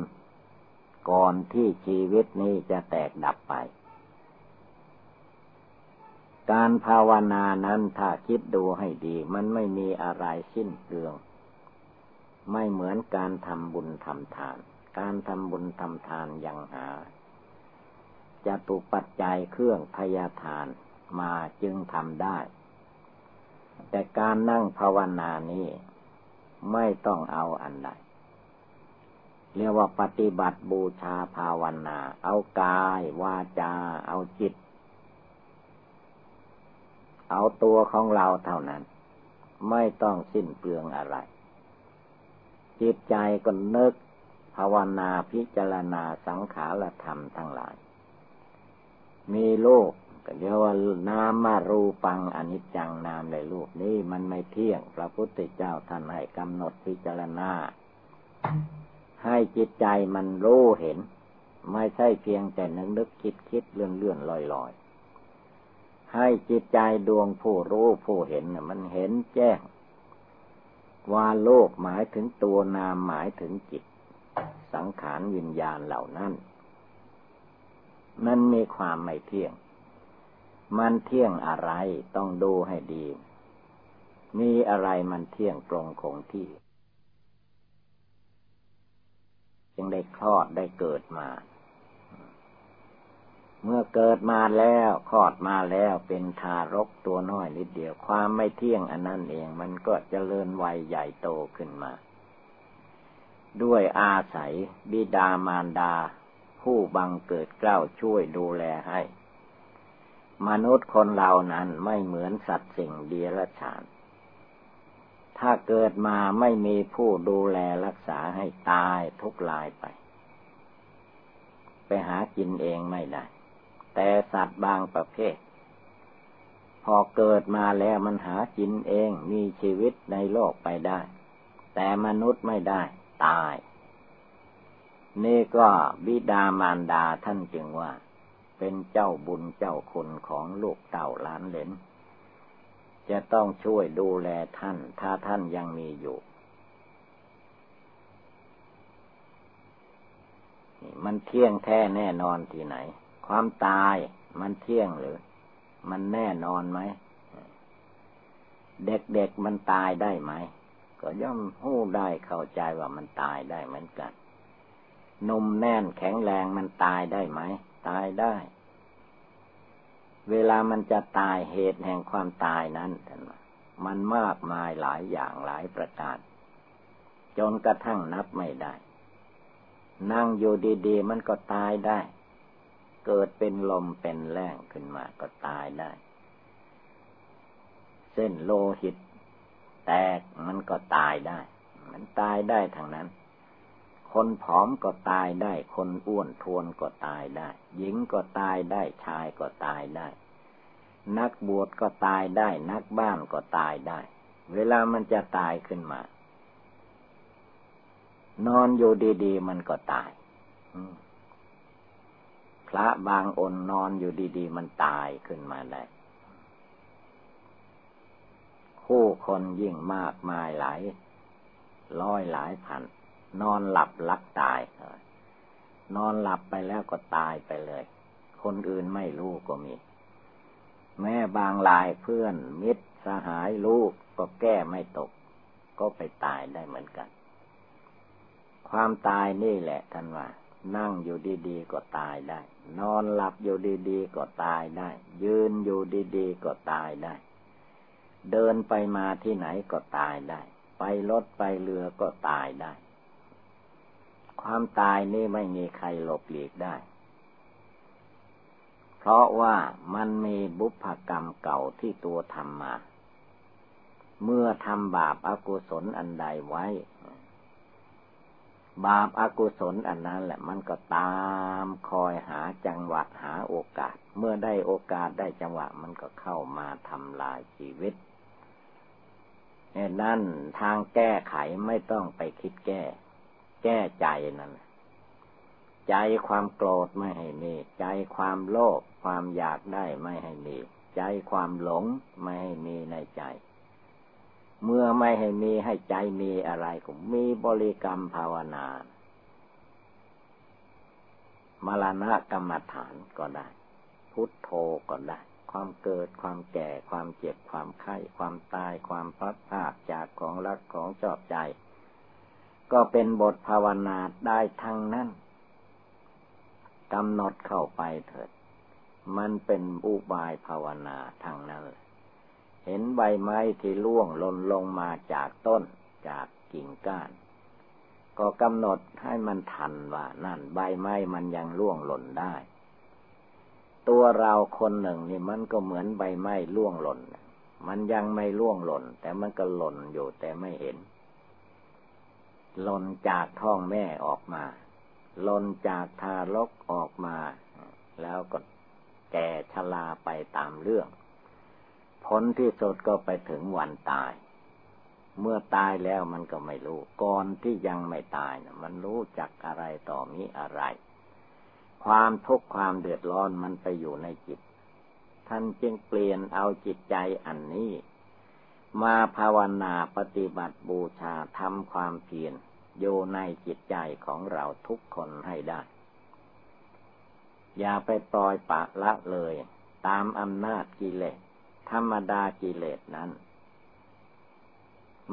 ก่อนที่ชีวิตนี้จะแตกดับไป การภาวนานั้นถ้าคิดดูให้ดี มันไม่มีอะไรสิ้นเปลือง ไม่เหมือนการทำบุญทำทาน การทำบุญทำทานยังหาจะตุปัจจัยเครื่องพยาทานมาจึงทำได้ แต่การนั่งภาวนานี้ไม่ต้องเอาอันใดเรียกว่าปฏิบัติบูชาภาวนา เอากาย วาจา เอาจิต เอาตัวของเราเท่านั้น ไม่ต้องสิ้นเปลืองอะไร จิตใจก็นึก ภาวนาพิจารณาสังขารธรรมทั้งหลาย มีโลกก็เรียกว่านามารูปังอนิจจังนามในรูปนี้มันไม่เที่ยง พระพุทธเจ้าท่านให้กำหนดพิจารณา ให้จิตใจมันรู้เห็น ไม่ใช่เพียงแต่นึกนึกคิดคิดเลื่อนเลื่อนลอยลอยให้จิตใจดวงผู้รู้ผู้เห็นมันเห็นแจ้ง ว่าโลกหมายถึงตัวนามหมายถึงจิต สังขารวิญญาณเหล่านั้น มันมีความไม่เที่ยง มันเที่ยงอะไรต้องดูให้ดี มีอะไรมันเที่ยงตรงคงที่ยังได้คลอดได้เกิดมา เมื่อเกิดมาแล้วคลอดมาแล้วเป็นทารกตัวน้อยนิดเดียว ความไม่เที่ยงอันนั้นเอง มันก็จเจริญวัยใหญ่โตขึ้นมา ด้วยอาศัยบิดามารดา ผู้บังเกิดเกล้าช่วยดูแลให้ มนุษย์คนเรานั้นไม่เหมือนสัตว์สิ่งเดียรฉาน ถ้าเกิดมาไม่มีผู้ดูแลรักษาให้ตายทุกลายไป ไปหากินเองไม่ได้ แต่สัตว์บางประเภท พอเกิดมาแล้วมันหากินเองมีชีวิตในโลกไปได้ แต่มนุษย์ไม่ได้ ตาย นี่ก็บิดามารดาท่านจึงว่า เป็นเจ้าบุญเจ้าคุณของลูกเต่าล้านเหลนจะต้องช่วยดูแลท่าน ถ้าท่านยังมีอยู่มันเที่ยงแท้แน่นอนที่ไหน ความตายมันเที่ยงหรือ มันแน่นอนไหม เด็กๆมันตายได้ไหม ก็ย่อมหู้ได้เข้าใจว่ามันตายได้เหมือนกันนมแน่นแข็งแรงมันตายได้ไหม ตายได้ เวลามันจะตายเหตุแห่งความตายนั้น มันมากมายหลายอย่างหลายประการจนกระทั่งนับไม่ได้ นั่งอยู่ดีๆมันก็ตายได้ เกิดเป็นลมเป็นแรงขึ้นมาก็ตายได้ เส้นโลหิต แตกมันก็ตายได้ มันตายได้ทางนั้น คนผอมก็ตายได้ คนอ้วนทวนก็ตายได้ หญิงก็ตายได้ ชายก็ตายได้ นักบวชก็ตายได้ นักบ้านก็ตายได้ เวลามันจะตายขึ้นมา นอนอยู่ดีๆ มันก็ตายพระบางอนนอนอยู่ดี ๆ มันตายขึ้นมาได้ คู่คนยิ่งมากมายหลายร้อยหลายพัน นอนหลับลักตาย นอนหลับไปแล้วก็ตายไปเลย คนอื่นไม่รู้ก็มี แม่บางลายเพื่อนมิตรสหายลูกก็แก้ไม่ตก ก็ไปตายได้เหมือนกัน ความตายนี่แหละท่านว่า นั่งอยู่ดีๆก็ตายได้ นอนหลับอยู่ดีๆก็ตายได้ ยืนอยู่ดีๆก็ตายได้ เดินไปมาที่ไหนก็ตายได้ ไปรถไปเรือก็ตายได้ ความตายนี่ไม่มีใครหลบหลีกได้ เพราะว่ามันมีบุพกรรมเก่าที่ตัวทำมา เมื่อทำบาปอากุศลอันใดไว้ บาปอากุศลอันนั้นแหละมันก็ตามคอยหาจังหวะหาโอกาส เมื่อได้โอกาสได้จังหวะมันก็เข้ามาทำลายชีวิต นั่นทางแก้ไขไม่ต้องไปคิดแก้ แก้ใจนั่นใจความโกรธไม่ให้มี ใจความโลภความอยากได้ไม่ให้มี ใจความหลงไม่ให้มีในใจ เมื่อไม่ให้มีให้ใจมีอะไรก็มีบริกรรมภาวนามรณะกรรมฐานก็ได้ พุทโธก็ได้ ความเกิด ความแก่ ความเจ็บ ความไข้ ความตาย ความพลัดพาดจากของรักของชอบใจ ก็เป็นบทภาวนาได้ทั้งนั้นกำหนดเข้าไปเถิด มันเป็นอุบายภาวนาทางนั้นเห็นใบไม้ที่ล่วงหล่นลงมาจากต้นจากกิ่งก้าน ก็กำหนดให้มันทันว่า นั่นใบไม้มันยังล่วงหล่นได้ ตัวเราคนหนึ่งนี่มันก็เหมือนใบไม้ล่วงหล่น มันยังไม่ล่วงหล่น แต่มันก็หล่นอยู่แต่ไม่เห็น หล่นจากท้องแม่ออกมา หล่นจากทารกออกมา แล้วก็แก่ชราไปตามเรื่องผลที่สุดก็ไปถึงวันตาย เมื่อตายแล้วมันก็ไม่รู้ ก่อนที่ยังไม่ตายนะมันรู้จักอะไรต่อมีอะไร ความทุกข์ความเดือดร้อนมันไปอยู่ในจิต ท่านจึงเปลี่ยนเอาจิตใจอันนี้ มาภาวนาปฏิบัติบูชาทำความเพียรอยู่ในจิตใจของเราทุกคนให้ได้ อย่าไปปล่อยปะละเลย ตามอำนาจกิเลส ธรรมดากิเลสนั้น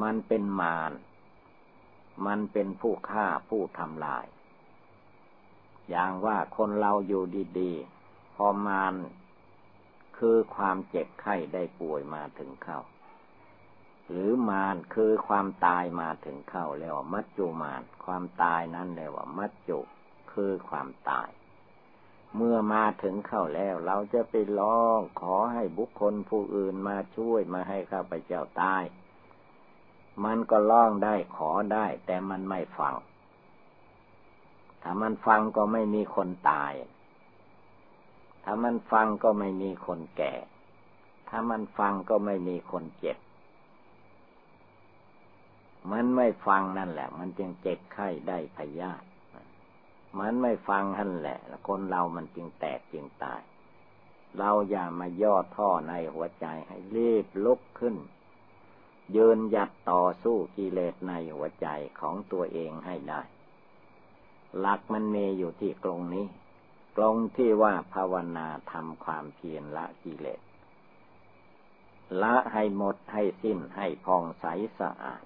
มันเป็นมาร มันเป็นผู้ฆ่าผู้ทำลาย อย่างว่าคนเราอยู่ดีๆ พอมารคือความเจ็บไข้ได้ป่วยมาถึงเข้า หรือมารคือความตายมาถึงเข้าแล้วมัจจุมารความตายนั้นเรียกว่ามัจจุคือความตาย เมื่อมาถึงเข้าแล้ว เราจะไปร้องขอให้บุคคลผู้อื่นมาช่วยมาให้ข้าพเจ้าตาย มันก็ร้องได้ขอได้ แต่มันไม่ฟัง ถ้ามันฟังก็ไม่มีคนตาย ถ้ามันฟังก็ไม่มีคนแก่ ถ้ามันฟังก็ไม่มีคนเจ็บ มันไม่ฟังนั่นแหละ มันจึงเจ็บไข้ได้พยาธิมันไม่ฟังนั่นแหละ คนเรามันจึงแตกจึงตาย เราอย่ามาย่อท่อในหัวใจให้รีบลุกขึ้นยืนหยัดต่อสู้กิเลสในหัวใจของตัวเองให้ได้ หลักมันมีอยู่ที่ตรงนี้ตรงที่ว่าภาวนาทำความเพียรละกิเลสละให้หมดให้สิ้นให้พองใสสะอาด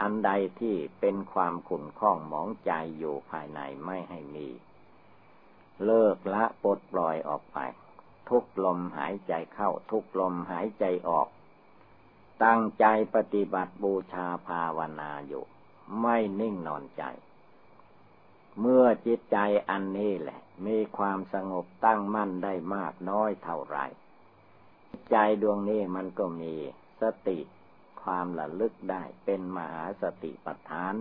อันใดที่เป็นความขุ่นข้องหมองใจอยู่ภายในไม่ให้มี เลิกละปลดปล่อยออกไป ทุกลมหายใจเข้าทุกลมหายใจออก ตั้งใจปฏิบัติบูชาภาวนาอยู่ ไม่นิ่งนอนใจ เมื่อจิตใจอันนี้แหละ มีความสงบตั้งมั่นได้มากน้อยเท่าไรใจดวงนี้มันก็มีสติความระลึกได้เป็นมหาสติปัฏฐาน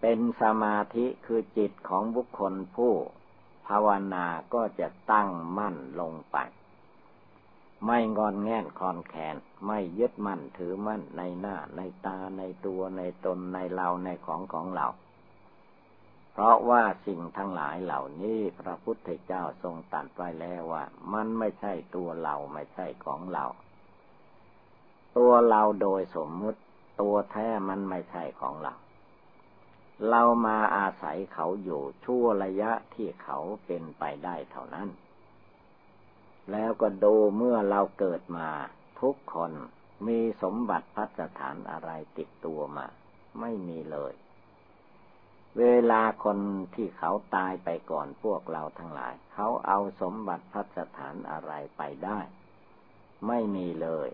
เป็นสมาธิคือจิตของบุคคลผู้ภาวนาก็จะตั้งมั่นลงไป ไม่งอนแง่นคอนแขน ไม่ยึดมั่นถือมั่นในหน้าในตาในตัวในตนในเราในของของเรา เพราะว่าสิ่งทั้งหลายเหล่านี้พระพุทธเจ้าทรงตัดไว้แล้วว่า มันไม่ใช่ตัวเราไม่ใช่ของเรา ตัวเราโดยสมมุติ ตัวแท้มันไม่ใช่ของเรา เรามาอาศัยเขาอยู่ชั่วระยะที่เขาเป็นไปได้เท่านั้น แล้วก็ดูเมื่อเราเกิดมาทุกคนมีสมบัติพัฒฐานอะไรติดตัวมา ไม่มีเลย เวลาคนที่เขาตายไปก่อนพวกเราทั้งหลาย เขาเอาสมบัติพัฒฐานอะไรไปได้ ไม่มีเลย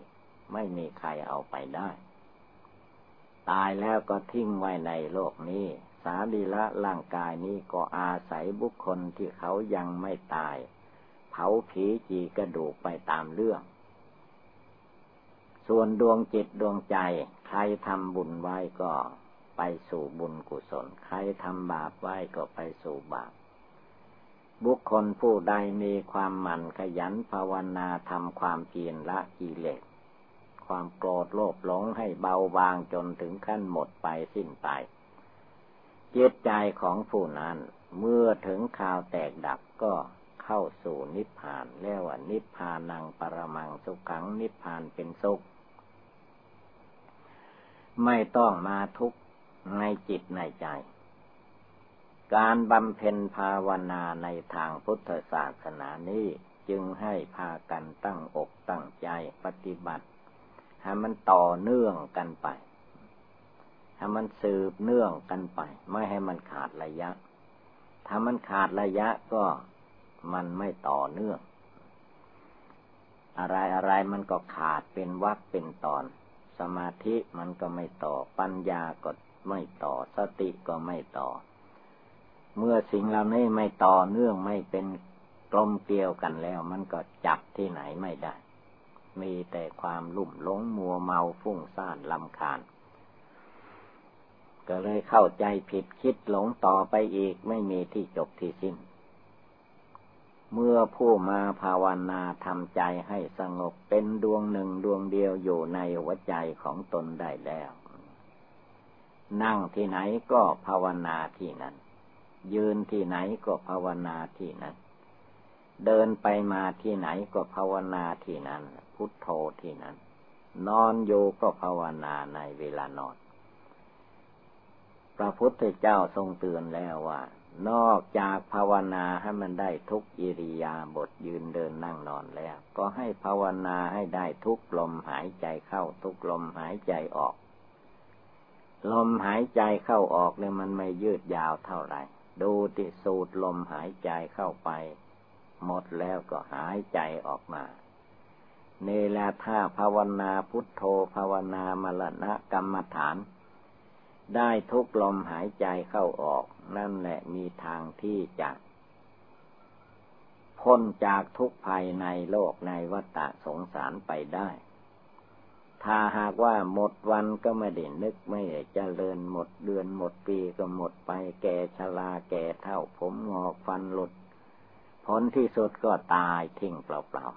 ไม่มีใครเอาไปได้ ตายแล้วก็ทิ้งไว้ในโลกนี้ สาดีละร่างกายนี้ก็อาศัยบุคคลที่เขายังไม่ตาย เผาผีจีกระดูกไปตามเรื่อง ส่วนดวงจิตดวงใจ ใครทำบุญไว้ก็ ไปสู่บุญกุศล ใครทำบาปไว้ก็ไปสู่บาป บุคคลผู้ใดมีความหมั่นขยันภาวนาทำความเพียรละกิเลส ความโกรธโลภหลงให้เบาบางจนถึงขั้นหมดไปสิ้นไปจิตใจของผู้นั้น เมื่อถึงข่าวแตกดับก็เข้าสู่นิพพานเรียกว่านิพพานังปรมังสุขังนิพพานเป็นสุขไม่ต้องมาทุกข์ ในจิตในใจ การบำเพ็ญภาวนาในทางพุทธศาสนานี้จึงให้พากันตั้งอกตั้งใจปฏิบัติให้มันต่อเนื่องกันไปให้มันสืบเนื่องกันไป ไม่ให้มันขาดระยะ ถ้ามันขาดระยะก็มันไม่ต่อเนื่อง อะไรอะไรมันก็ขาดเป็นวักเป็นตอน สมาธิมันก็ไม่ต่อปัญญาก็ ไม่ต่อ สติก็ไม่ต่อ เมื่อสิ่งเหล่านี้ไม่ต่อเนื่องไม่เป็นกลมเกลียวกันแล้ว มันก็จับที่ไหนไม่ได้ มีแต่ความลุ่มหลงมัวเมาฟุ้งซ่านลำคาญ ก็เลยเข้าใจผิดคิดหลงต่อไปอีกไม่มีที่จบที่สิ้น เมื่อผู้มาภาวนาทำใจให้สงบเป็นดวงหนึ่งดวงเดียวอยู่ในหัวใจของตนได้แล้ว นั่งที่ไหนก็ภาวนาที่นั้น ยืนที่ไหนก็ภาวนาที่นั้น เดินไปมาที่ไหนก็ภาวนาที่นั้น พุทโธที่นั้น นอนอยู่ก็ภาวนาในเวลานอน พระพุทธเจ้าทรงเตือนแล้วว่า นอกจากภาวนาให้มันได้ทุกอิริยาบถยืนเดินนั่งนอนแล้ว ก็ให้ภาวนาให้ได้ทุกลมหายใจเข้าทุกลมหายใจออก ลมหายใจเข้าออกเนี่ยมันไม่ยืดยาวเท่าไหร่ ดูติสูดลมหายใจเข้าไป หมดแล้วก็หายใจออกมาเนลาท่าภาวนาพุทโธภาวนามรณะกรรมฐาน ได้ทุกลมหายใจเข้าออก นั่นแหละมีทางที่จะ พ้นจากทุกภัยในโลกในวัฏสงสารไปได้ ถ้าหากว่าหมดวันก็ไม่ได้นึกไม่ได้เจริญหมดเดือนหมดปีก็หมดไปแก่ชราแก่เท่าผมงอกฟันหลุด ผลที่สุดก็ตายทิ้งเปล่า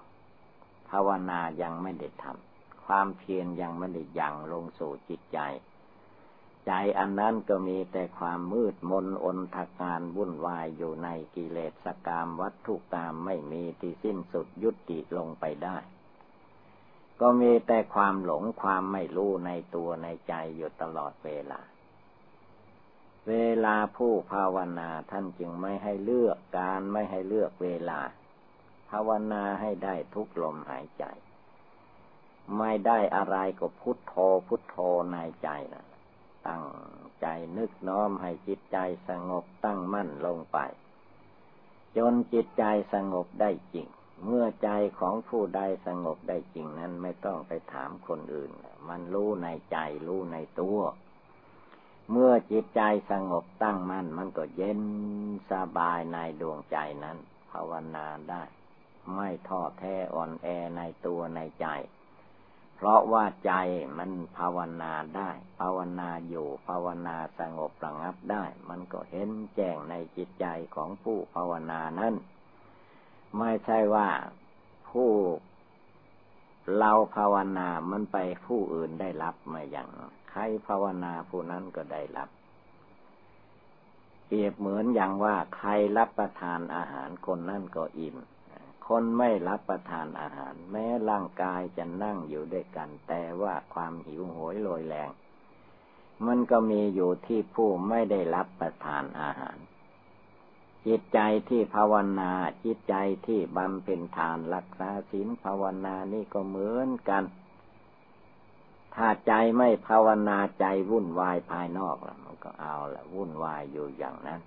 ๆภาวนายังไม่ได้ทำความเพียรยังไม่ได้ยังลงสู่จิตใจ ใจอันนั้นก็มีแต่ความมืดมนอนทการวุ่นวายอยู่ในกิเลสกามวัตถุกรรมไม่มีที่สิ้นสุดยุติลงไปได้ ก็มีแต่ความหลงความไม่รู้ในตัวในใจอยู่ตลอดเวลา เวลาผู้ภาวนาท่านจึงไม่ให้เลือกการไม่ให้เลือกเวลา ภาวนาให้ได้ทุกลมหายใจ ไม่ได้อะไรก็พุทโธพุทโธในใจนะตั้งใจนึกน้อมให้จิตใจสงบตั้งมั่นลงไป จนจิตใจสงบได้จริง เมื่อใจของผู้ใดสงบได้จริงนั้นไม่ต้องไปถามคนอื่น มันรู้ในใจรู้ในตัว เมื่อจิตใจสงบตั้งมั่นมันก็เย็นสบายในดวงใจนั้น ภาวนาได้ ไม่ท้อแท้อ่อนแอในตัวในใจ เพราะว่าใจมันภาวนาได้ ภาวนาอยู่ภาวนาสงบระงับได้ มันก็เห็นแจ้งในจิตใจของผู้ภาวนานั้น ไม่ใช่ว่าผู้เราภาวนามันไปผู้อื่นได้รับมาอย่าง ใครภาวนาผู้นั้นก็ได้รับ เปรียบเหมือนอย่างว่าใครรับประทานอาหารคนนั้นก็อิ่ม คนไม่รับประทานอาหาร แม้ร่างกายจะนั่งอยู่ด้วยกัน แต่ว่าความหิวโหยโลยแรง มันก็มีอยู่ที่ผู้ไม่ได้รับประทานอาหาร จิตใจที่ภาวนา จิตใจที่บำเพ็ญทานรักษาศีลภาวนานี่ก็เหมือนกัน ถ้าใจไม่ภาวนาใจวุ่นวายภายนอกแล้วมันก็เอาละวุ่นวายอยู่อย่างนั้น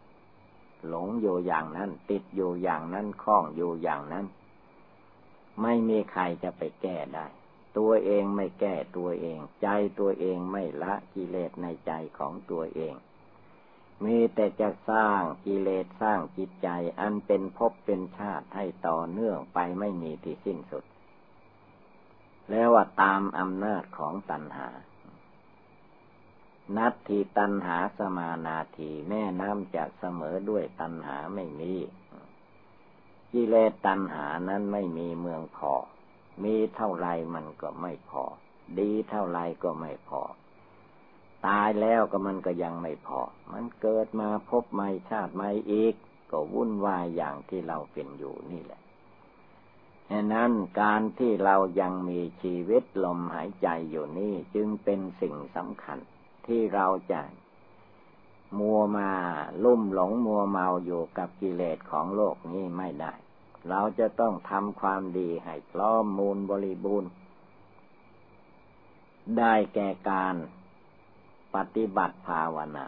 หลงอยู่อย่างนั้น ติดอยู่อย่างนั้นคล้องอยู่อย่างนั้น ไม่มีใครจะไปแก้ได้ ตัวเองไม่แก้ตัวเอง ใจตัวเองไม่ละกิเลสในใจของตัวเอง มีแต่จะสร้างกิเลสสร้างจิตใจ อันเป็นภพเป็นชาติให้ต่อเนื่องไปไม่มีที่สิ้นสุด แล้วว่าตามอำนาจของตัณหา นัตถิตันหาสมานาทีแม่น้ำจะเสมอด้วยตันหาไม่มีกิเลสตันหานั้นไม่มีเมืองพอ มีเท่าไรมันก็ไม่พอ ดีเท่าไรก็ไม่พอ ตายแล้วก็มันก็ยังไม่พอ มันเกิดมาพบใหม่ชาติใหม่อีก ก็วุ่นวายอย่างที่เราเป็นอยู่นี่แหละฉะนั้นการที่เรายังมีชีวิตลมหายใจอยู่นี่จึงเป็นสิ่งสำคัญ ที่เราจะมัวมาลุ่มหลงมัวเมาอยู่กับกิเลสของโลกนี้ไม่ได้ เราจะต้องทำความดีให้พร้อมมูลบริบูรณ์ ได้แก่การ ฏิบัติภาวนา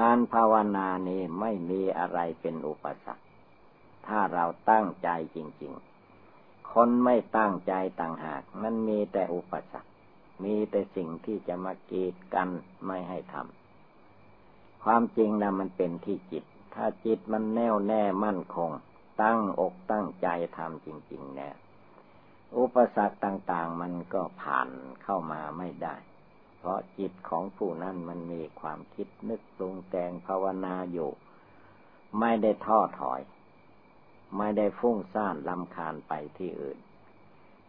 การภาวนานี้ไม่มีอะไรเป็นอุปสรรค ถ้าเราตั้งใจจริง ๆ คนไม่ตั้งใจต่างหาก มันมีแต่อุปสรรค มีแต่สิ่งที่จะมากีดกันไม่ให้ทำ ความจริงนะมันเป็นที่จิต ถ้าจิตมันแน่วแน่มั่นคง ตั้งอกตั้งใจทำจริงๆเนี่ยอุปสรรคต่าง ๆ มันก็ผ่านเข้ามาไม่ได้ เพราะจิตของผู้นั้นมันมีความคิดนึกปรุงแต่งภาวนาอยู่ ไม่ได้ท้อถอย ไม่ได้ฟุ้งซ่านลำคาญไปที่อื่น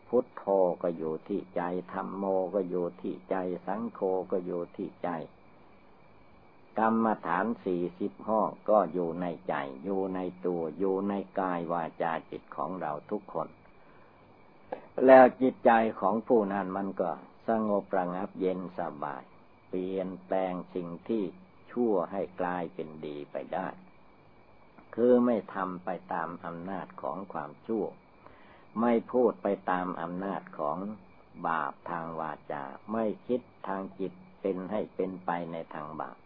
พุทโธก็อยู่ที่ใจธรรมโมก็อยู่ที่ใจสังโฆก็อยู่ที่ใจ กรรมฐานสี่สิบห้อก็อยู่ในใจ อยู่ในตัว อยู่ในกายวาจาจิตของเราทุกคน แล้วจิตใจของผู้นั้นมันก็ สงบระงับเย็นสบาย เปลี่ยนแปลงสิ่งที่ชั่วให้กลายเป็นดีไปได้ คือไม่ทำไปตามอำนาจของความชั่ว ไม่พูดไปตามอำนาจของบาปทางวาจา ไม่คิดทางจิตเป็นให้เป็นไปในทางบาป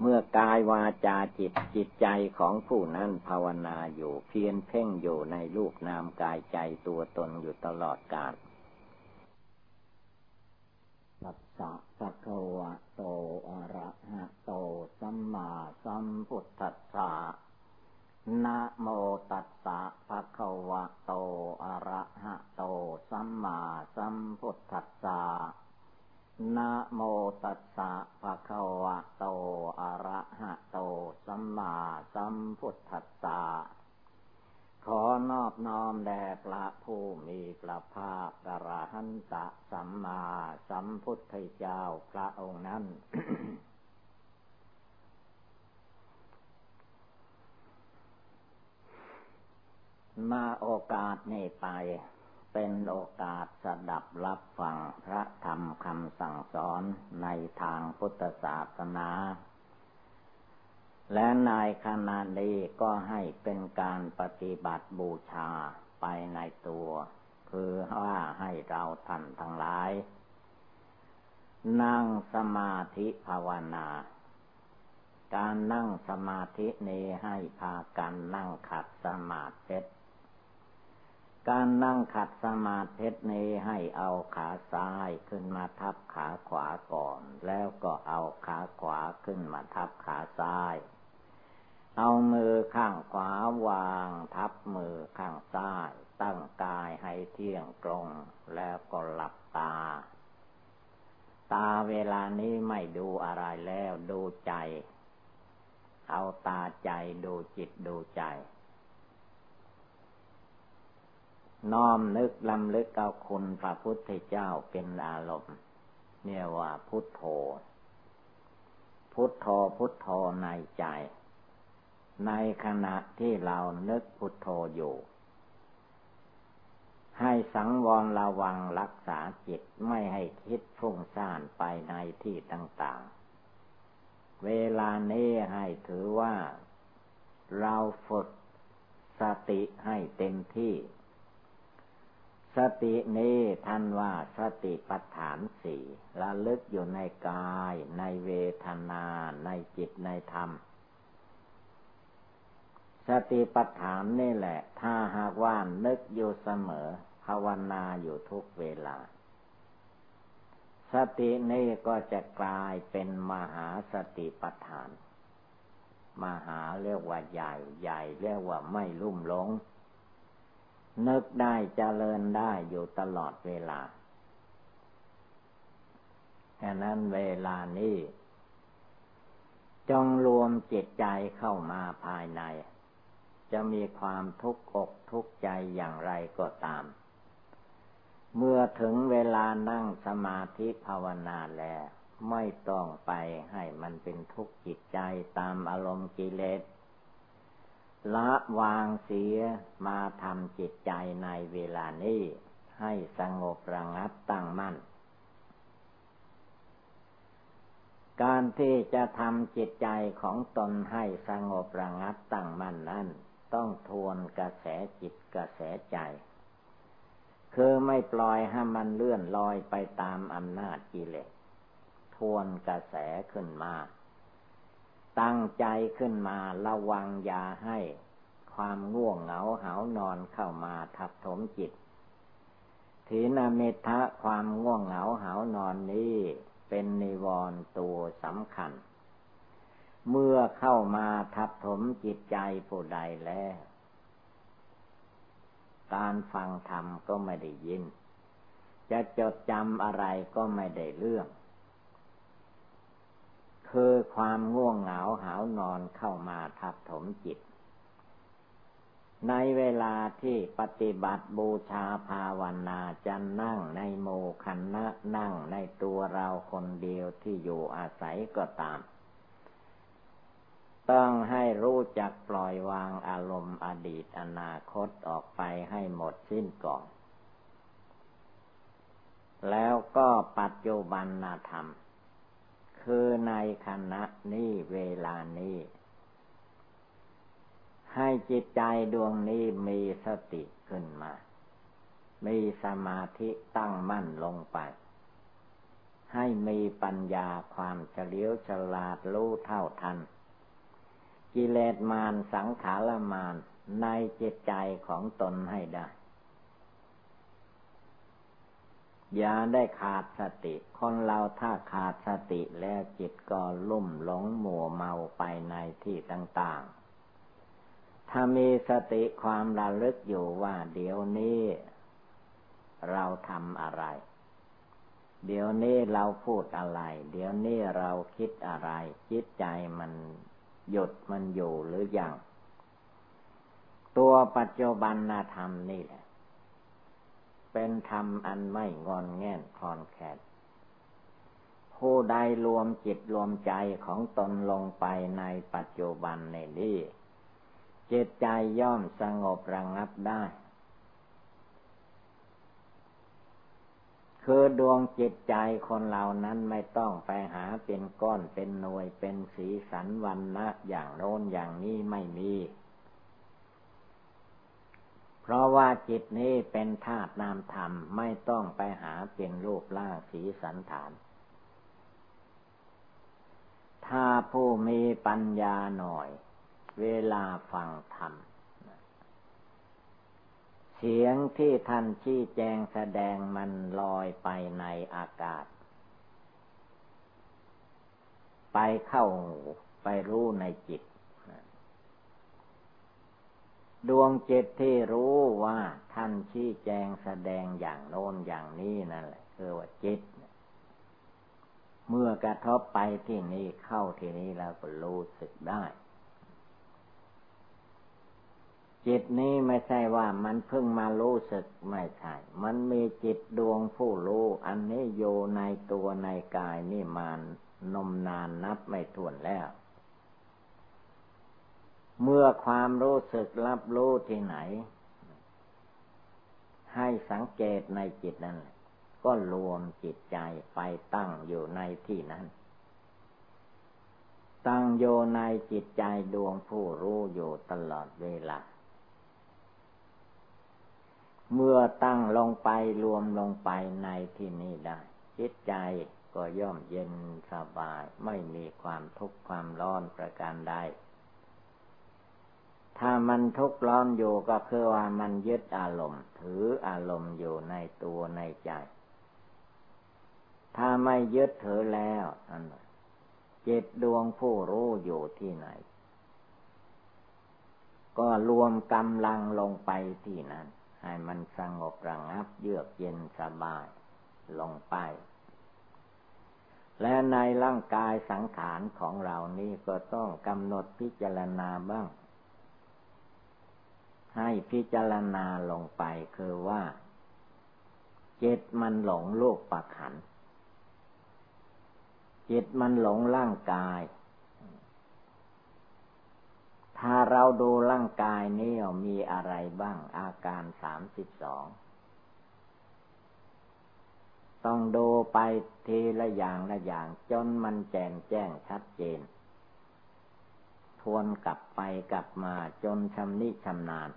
เมื่อกายวาจาจิตจิตใจของผู้นั้นภาวนาอยู่เพียรเพ่งอยู่ในรูปนามกายใจตัวตนอยู่ตลอดกาล สัพสะภะคะวะโต อะระหะโต สัมมาสัมพุทธัสสะนะโมตัสสะภะคะวะโต อะระหะโต สัมมาสัมพุทธัสสะนะโมตัสสะภะคะวะโต อะระหะโต สัมมาสัมพุทธัสสะ ขอนอบน้อมแด่พระผู้มีพระภาคกรหันตะสัมมาสัมพุทธเจ้าพระองค์นั้น มาโอกาสนี้ไป เป็นโอกาสสดับรับฟังพระธรรมคำสั่งสอนในทางพุทธศาสนา และในขณะนี้ก็ให้เป็นการปฏิบัติบูชาไปในตัว คือว่าให้เราท่านทั้งหลาย นั่งสมาธิภาวนา การนั่งสมาธินี้ให้พากันนั่งขัดสมาธิการนั่งขัดสมาธินี้ให้เอาขาซ้ายขึ้นมาทับขาขวาก่อน แล้วก็เอาขาขวาขึ้นมาทับขาซ้าย เอามือข้างขวาวางทับมือข้างซ้าย ตั้งกายให้เที่ยงตรง แล้วก็หลับตา ตาเวลานี้ไม่ดูอะไรแล้วดูใจ เอาตาใจดูจิตดูใจ น้อมนึกลำลึกเอาคุณพระพุทธเจ้าเป็นอารมณ์เนี่ยว่าพุทโธ พุทโธพุทโธในใจ ในขณะที่เรานึกพุทโธอยู่ ให้สังวรระวังรักษาจิตไม่ให้คิดฟุ้งซ่านไปในที่ต่างๆ เวลานี้ให้ถือว่า เราฝึกสติให้เต็มที่ สตินี้ท่านว่าสติปัฏฐานสี่ระลึกอยู่ในกาย ในเวทนา ในจิตในธรรม สติปัฏฐานนี่แหละ ถ้าหากว่านึกอยู่เสมอ ภาวนาอยู่ทุกเวลา สตินี้ก็จะกลายเป็นมหาสติปัฏฐาน มหาเรียกว่าใหญ่ ใหญ่เรียกว่าไม่ลุ่มหลง นึกได้เจริญได้อยู่ตลอดเวลาแค่นั้นเวลานี้จงรวมจิตใจเข้ามาภายใน จะมีความทุกข์อกทุกข์ใจอย่างไรก็ตาม เมื่อถึงเวลานั่งสมาธิภาวนาแล้ว ไม่ต้องไปให้มันเป็นทุกข์จิตใจตามอารมณ์กิเลสละวางเสียมาทำจิตใจในเวลานี้ ให้สงบระงับตั้งมั่น การที่จะทำจิตใจของตนให้สงบระงับตั้งมั่นนั้น ต้องทวนกระแสจิตกระแสใจ คือไม่ปล่อยให้มันเลื่อนลอยไปตามอำนาจกิเลสทวนกระแสขึ้นมา ตั้งใจขึ้นมาระวังอย่าให้ ความง่วงเหงาหานอนเข้ามาทับถมจิตถีนามิทะความง่วงเหงาหานอนนี้เป็นนิวรณ์ตัวสำคัญ เมื่อเข้ามาทับถมจิตใจผู้ใดแล้ว การฟังธรรมก็ไม่ได้ยิน จะจดจำอะไรก็ไม่ได้เรื่อง คือความง่วงเหงาหาวนอนเข้ามาทับถมจิต ในเวลาที่ปฏิบัติบูชาภาวนาจะนั่งในโมคันนะนั่งในตัวเราคนเดียวที่อยู่อาศัยก็ตาม ต้องให้รู้จักปล่อยวางอารมณ์อดีตอนาคตออกไปให้หมดสิ้นก่อน แล้วก็ปัจจุบันธรรม คือในขณะนี้เวลานี้ ให้จิตใจดวงนี้มีสติขึ้นมา มีสมาธิตั้งมั่นลงไป ให้มีปัญญาความเฉลียวฉลาดรู้เท่าทัน กิเลสมารสังขารมารในจิตใจของตนให้ได้ อย่าได้ขาดสติ คนเราถ้าขาดสติแล้วจิตก็ลุ่มหลงหมัวเมาไปในที่ต่างๆ ถ้ามีสติความระลึกอยู่ว่าเดี๋ยวนี้ เราทำอะไร เดี๋ยวนี้เราพูดอะไร เดี๋ยวนี้เราคิดอะไร จิตใจมัน หยุดมันอยู่หรืออยัง ตัวปัจจุบันธรรมนี่แหละ เป็นธรรมอันไม่งอนแง่นคลอนแคลนผู้ใดรวมจิตรวมใจของตนลงไปในปัจจุบันในนี้จิตใจย่อมสงบระงับได้ คือดวงจิตใจคนเหล่านั้นไม่ต้องไปหาเป็นก้อนเป็นหน่วยเป็นสีสันวันนะอย่างโน้นอย่างนี้ไม่มี เพราะว่าจิตนี้เป็นธาตุนามธรรมไม่ต้องไปหาเป็นรูปร่างสีสันฐาน ถ้าผู้มีปัญญาหน่อย เวลาฟังธรรม เสียงที่ท่านชี้แจงแสดงมันลอยไปในอากาศ ไปเข้าหูไปรู้ในจิต ดวงจิตที่รู้ว่าท่านชี้แจงแสดงอย่างโน้นอย่างนี้นั่นแหละคือว่าจิต เมื่อกระทบไปที่นี้เข้าที่นี้แล้วก็รู้สึกได้ จิตนี้ไม่ใช่ว่ามันเพิ่งมารู้สึกไม่ใช่ มันมีจิตดวงผู้รู้อันนี้โยในตัวในกายนี่มานมนานนับไม่ถ้วนแล้ว เมื่อความรู้สึกรับรู้ที่ไหน ให้สังเกตในจิตนั้นก็รวมจิตใจไปตั้งอยู่ในที่นั้น ตั้งโยในจิตใจดวงผู้รู้อยู่ตลอดเวลา เมื่อตั้งลงไปรวมลงไปในที่นี้ได้ จิตใจก็ย่อมเย็นสบาย ไม่มีความทุกข์ความร้อนประการใดถ้ามันทุกข์ร้อนอยู่ก็คือว่ามันยึดอารมณ์ ถืออารมณ์อยู่ในตัวในใจ ถ้าไม่ยึดถือแล้วนั่นจิตดวงผู้รู้อยู่ที่ไหน ก็รวมกำลังลงไปที่นั้น ให้มันสงบระงับเยือกเย็นสบายลงไป และในร่างกายสังขารของเรานี้ก็ต้องกำหนดพิจารณาบ้าง ให้พิจารณาลงไปคือว่าจิตมันหลงโลกประขันจิตมันหลงร่างกาย ถ้าเราดูร่างกายนี้มีอะไรบ้างอาการสามสิบสอง ต้องดูไปทีละอย่างละอย่างจนมันแจ่มแจ้งชัดเจน ทวนกลับไปกลับมาจนชำนิชำนาญ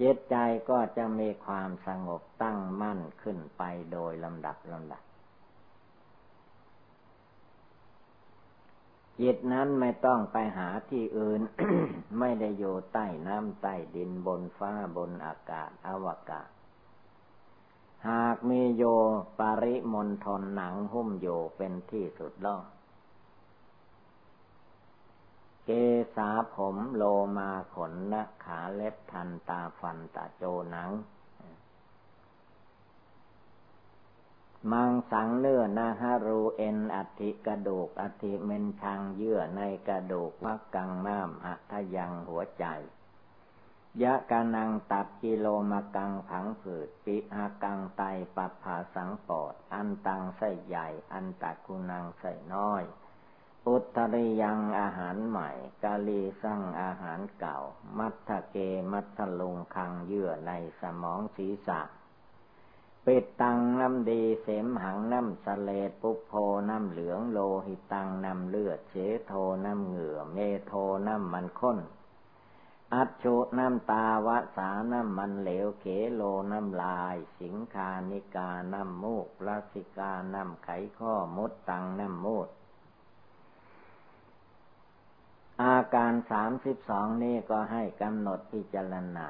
จิตใจก็จะมีความสงบตั้งมั่นขึ้นไปโดยลำดับลำดับ จิตนั้นไม่ต้องไปหาที่อื่น ไม่ได้อยู่ใต้น้ำใต้ดินบนฟ้าบนอากาศอวกาศ หากมีโยปริมณฑลหนังหุ้มโยเป็นที่สุดล่อเกสาผมโลมาขนนะขาเล็บทันตาฟันตาโจหนัง มังสังเนื้อนาฮารูเอ็นอัติกระดูกอัติเมนชังเยื่อในกระดูกวักกังน้ำอัทยังหัวใจ ยะกานังตัดกิโลมากังผังผืดปิอากังไตปัปภาสังปอด อันตังไส้ใหญ่ อันตักุนังไส้น้อย อุตริยังอาหารใหม่ กาลีสั่งอาหารเก่า มัทเกมัทลุงคังเยื่อในสมองศีรษะ ปิดตังน้ำดีเสมหังน้ำสเลดปุโพน้ำเหลืองโลหิตังน้ำเลือดเชโทน้ำเหงื่อเมโทน้ำมันข้น อัจฉุน้ำตาวะสาน้ำมันเหลวเขโลน้ำลาย สิงคานิกาน้ำมูกลาสิกาน้ำไขข้อมดตังน้ำมูดอาการสามสิบสองนี้ก็ให้กำหนดพิจารณา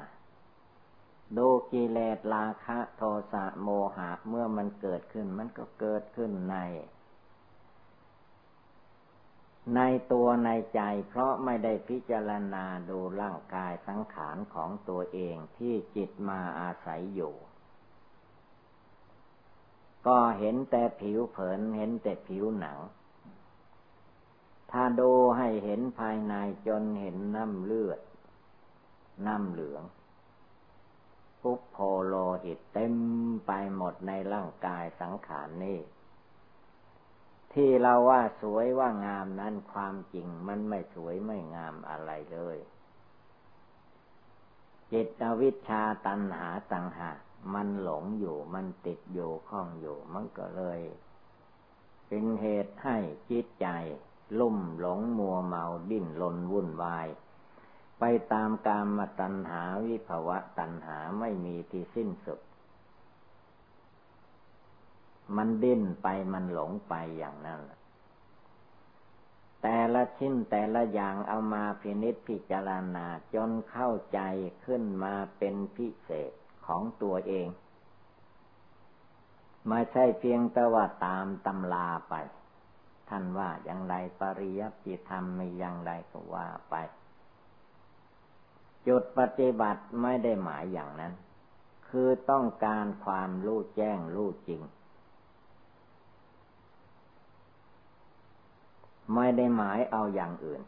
ดูกิเลสราคะโทสะโมหะเมื่อมันเกิดขึ้น มันก็เกิดขึ้นใน ในตัวในใจเพราะไม่ได้พิจารณาดูร่างกายสังขารของตัวเองที่จิตมาอาศัยอยู่ ก็เห็นแต่ผิวเผินเห็นแต่ผิวหนัง ถ้าดูให้เห็นภายในจนเห็นน้ำเลือด น้ำเหลือง ปุ๊บโพโลหิตเต็มไปหมดในร่างกายสังขารนนี่ที่เราว่าสวยว่างามนั้นความจริงมันไม่สวยไม่งามอะไรเลย จิตวิชาตัณหาตังหา มันหลงอยู่มันติดอยู่ข้องอยู่มันก็เลย เป็นเหตุให้จิตใจ ลุ่มหลงมัวเมาดิ้นลนวุ่นวาย ไปตามกามตัณหาวิภวะตัณหาไม่มีที่สิ้นสุด มันดิ้นไปมันหลงไปอย่างนั้นแต่ละชิ้นแต่ละอย่างเอามาพินิจพิจารณาจนเข้าใจขึ้นมาเป็นพิเศษของตัวเองไม่ใช่เพียงแต่ว่าตามตำลาไป ท่านว่าอย่างไรปริยัติธรรมมีอย่างไรก็ว่าไป จุดปฏิบัติไม่ได้หมายอย่างนั้น คือต้องการความรู้แจ้งรู้จริง ไม่ได้หมายเอาอย่างอื่น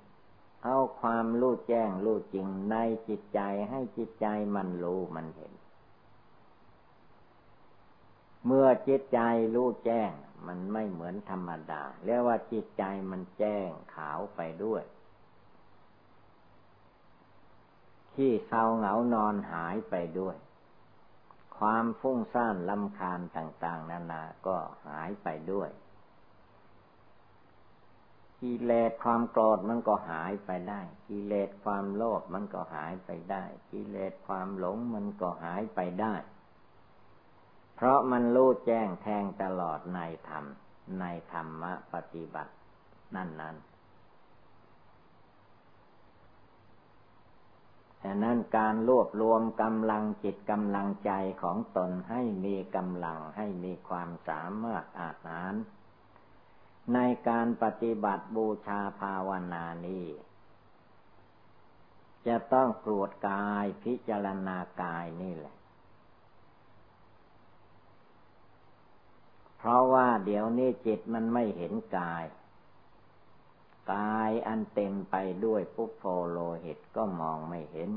เอาความรู้แจ้งรู้จริงในจิตใจให้จิตใจมันรู้มันเห็น เมื่อจิตใจรู้แจ้งมันไม่เหมือนธรรมดา เรียกว่าจิตใจมันแจ้งขาวไปด้วย ที่เศร้าเหงานอนหายไปด้วย ความฟุ้งซ่านลำคาญต่าง ๆ นานาก็หายไปด้วยกิเลสความโกรธมันก็หายไปได้ กิเลสความโลภมันก็หายไปได้ กิเลสความหลงมันก็หายไปได้ เพราะมันรู้แจ้งแทงตลอดในธรรม ในธรรมะปฏิบัติ นั่นนั้น แต่นั้นการรวบรวมกำลังจิตกำลังใจของตนให้มีกำลังให้มีความสามารถอาหาร ในการปฏิบัติบูชาภาวนานี้ จะต้องกรวดกายพิจารณากายนี่แหละ เพราะว่าเดี๋ยวนี้จิตมันไม่เห็นกาย กายอันเต็มไปด้วยปุโพโลหิตก็มองไม่เห็น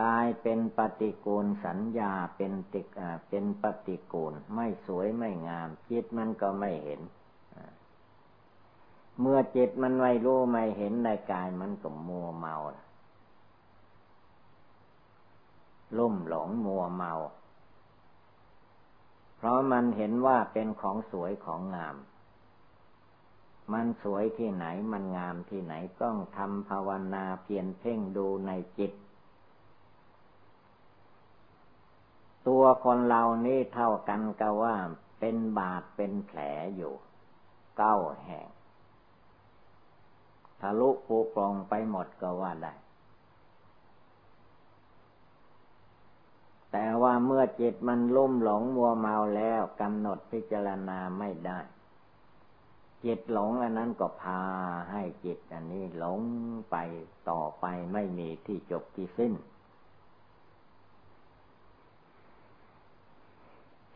กายเป็นปฏิกูลสัญญาเป็นติกเป็นปฏิกูลไม่สวยไม่งาม จิตมันก็ไม่เห็น เมื่อจิตมันไม่รู้ไม่เห็นในกายมันก็มัวเมาลุ่มหลงมัวเมา เพราะมันเห็นว่าเป็นของสวยของงาม มันสวยที่ไหนมันงามที่ไหนต้องทำภาวนาเพียนเพ่งดูในจิต ตัวคนเรานี่เท่ากันกับว่าเป็นบาดเป็นแผลอยู่ เก้าแห่งทะลุปูปองไปหมดก็ว่าได้แแต่ว่าเมื่อจิตมันลุ่มหลงมัวเมาแล้วกำหนดพิจารณาไม่ได้ จิตหลงอันนั้นก็พาให้จิตอันนี้หลงไปต่อไปไม่มีที่จบที่สิ้น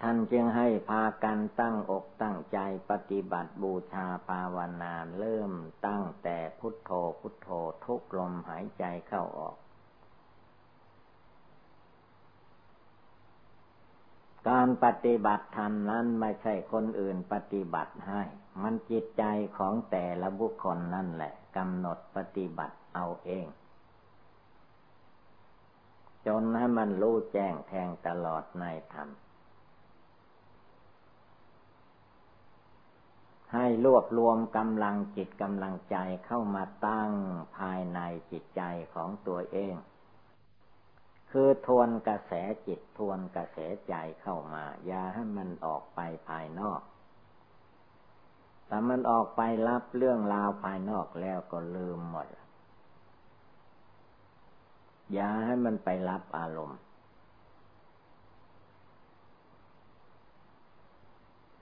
ท่านจึงให้พากันตั้งอกตั้งใจปฏิบัติบูชาภาวนาเริ่มตั้งแต่พุทโธพุทโธทุกลมหายใจเข้าออก การปฏิบัติธรรมนั้นไม่ใช่คนอื่นปฏิบัติให้ มันจิตใจของแต่ละบุคคลนั่นแหละกำหนดปฏิบัติเอาเอง จนให้มันรู้แจ้งแทงตลอดในธรรม ให้รวบรวมกำลังจิตกำลังใจเข้ามาตั้งภายในจิตใจของตัวเอง คือทวนกระแสจิตทวนกระแสใจเข้ามา อย่าให้มันออกไปภายนอกแต่มันออกไปรับเรื่องราวภายนอกแล้วก็ลืมหมด อย่าให้มันไปรับอารมณ์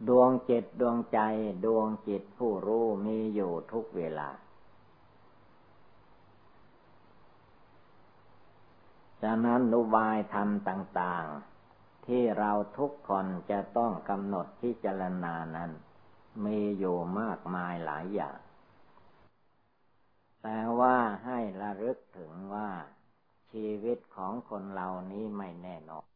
ดวงจิตดวงใจดวงจิตผู้รู้มีอยู่ทุกเวลา ฉะนั้นนุบายธรรมต่างๆ ที่เราทุกคนจะต้องกำหนดพิจารณานั้น มีอยู่มากมายหลายอย่าง แต่ว่าให้ระลึกถึงว่าชีวิตของคนเรานี้ไม่แน่นอน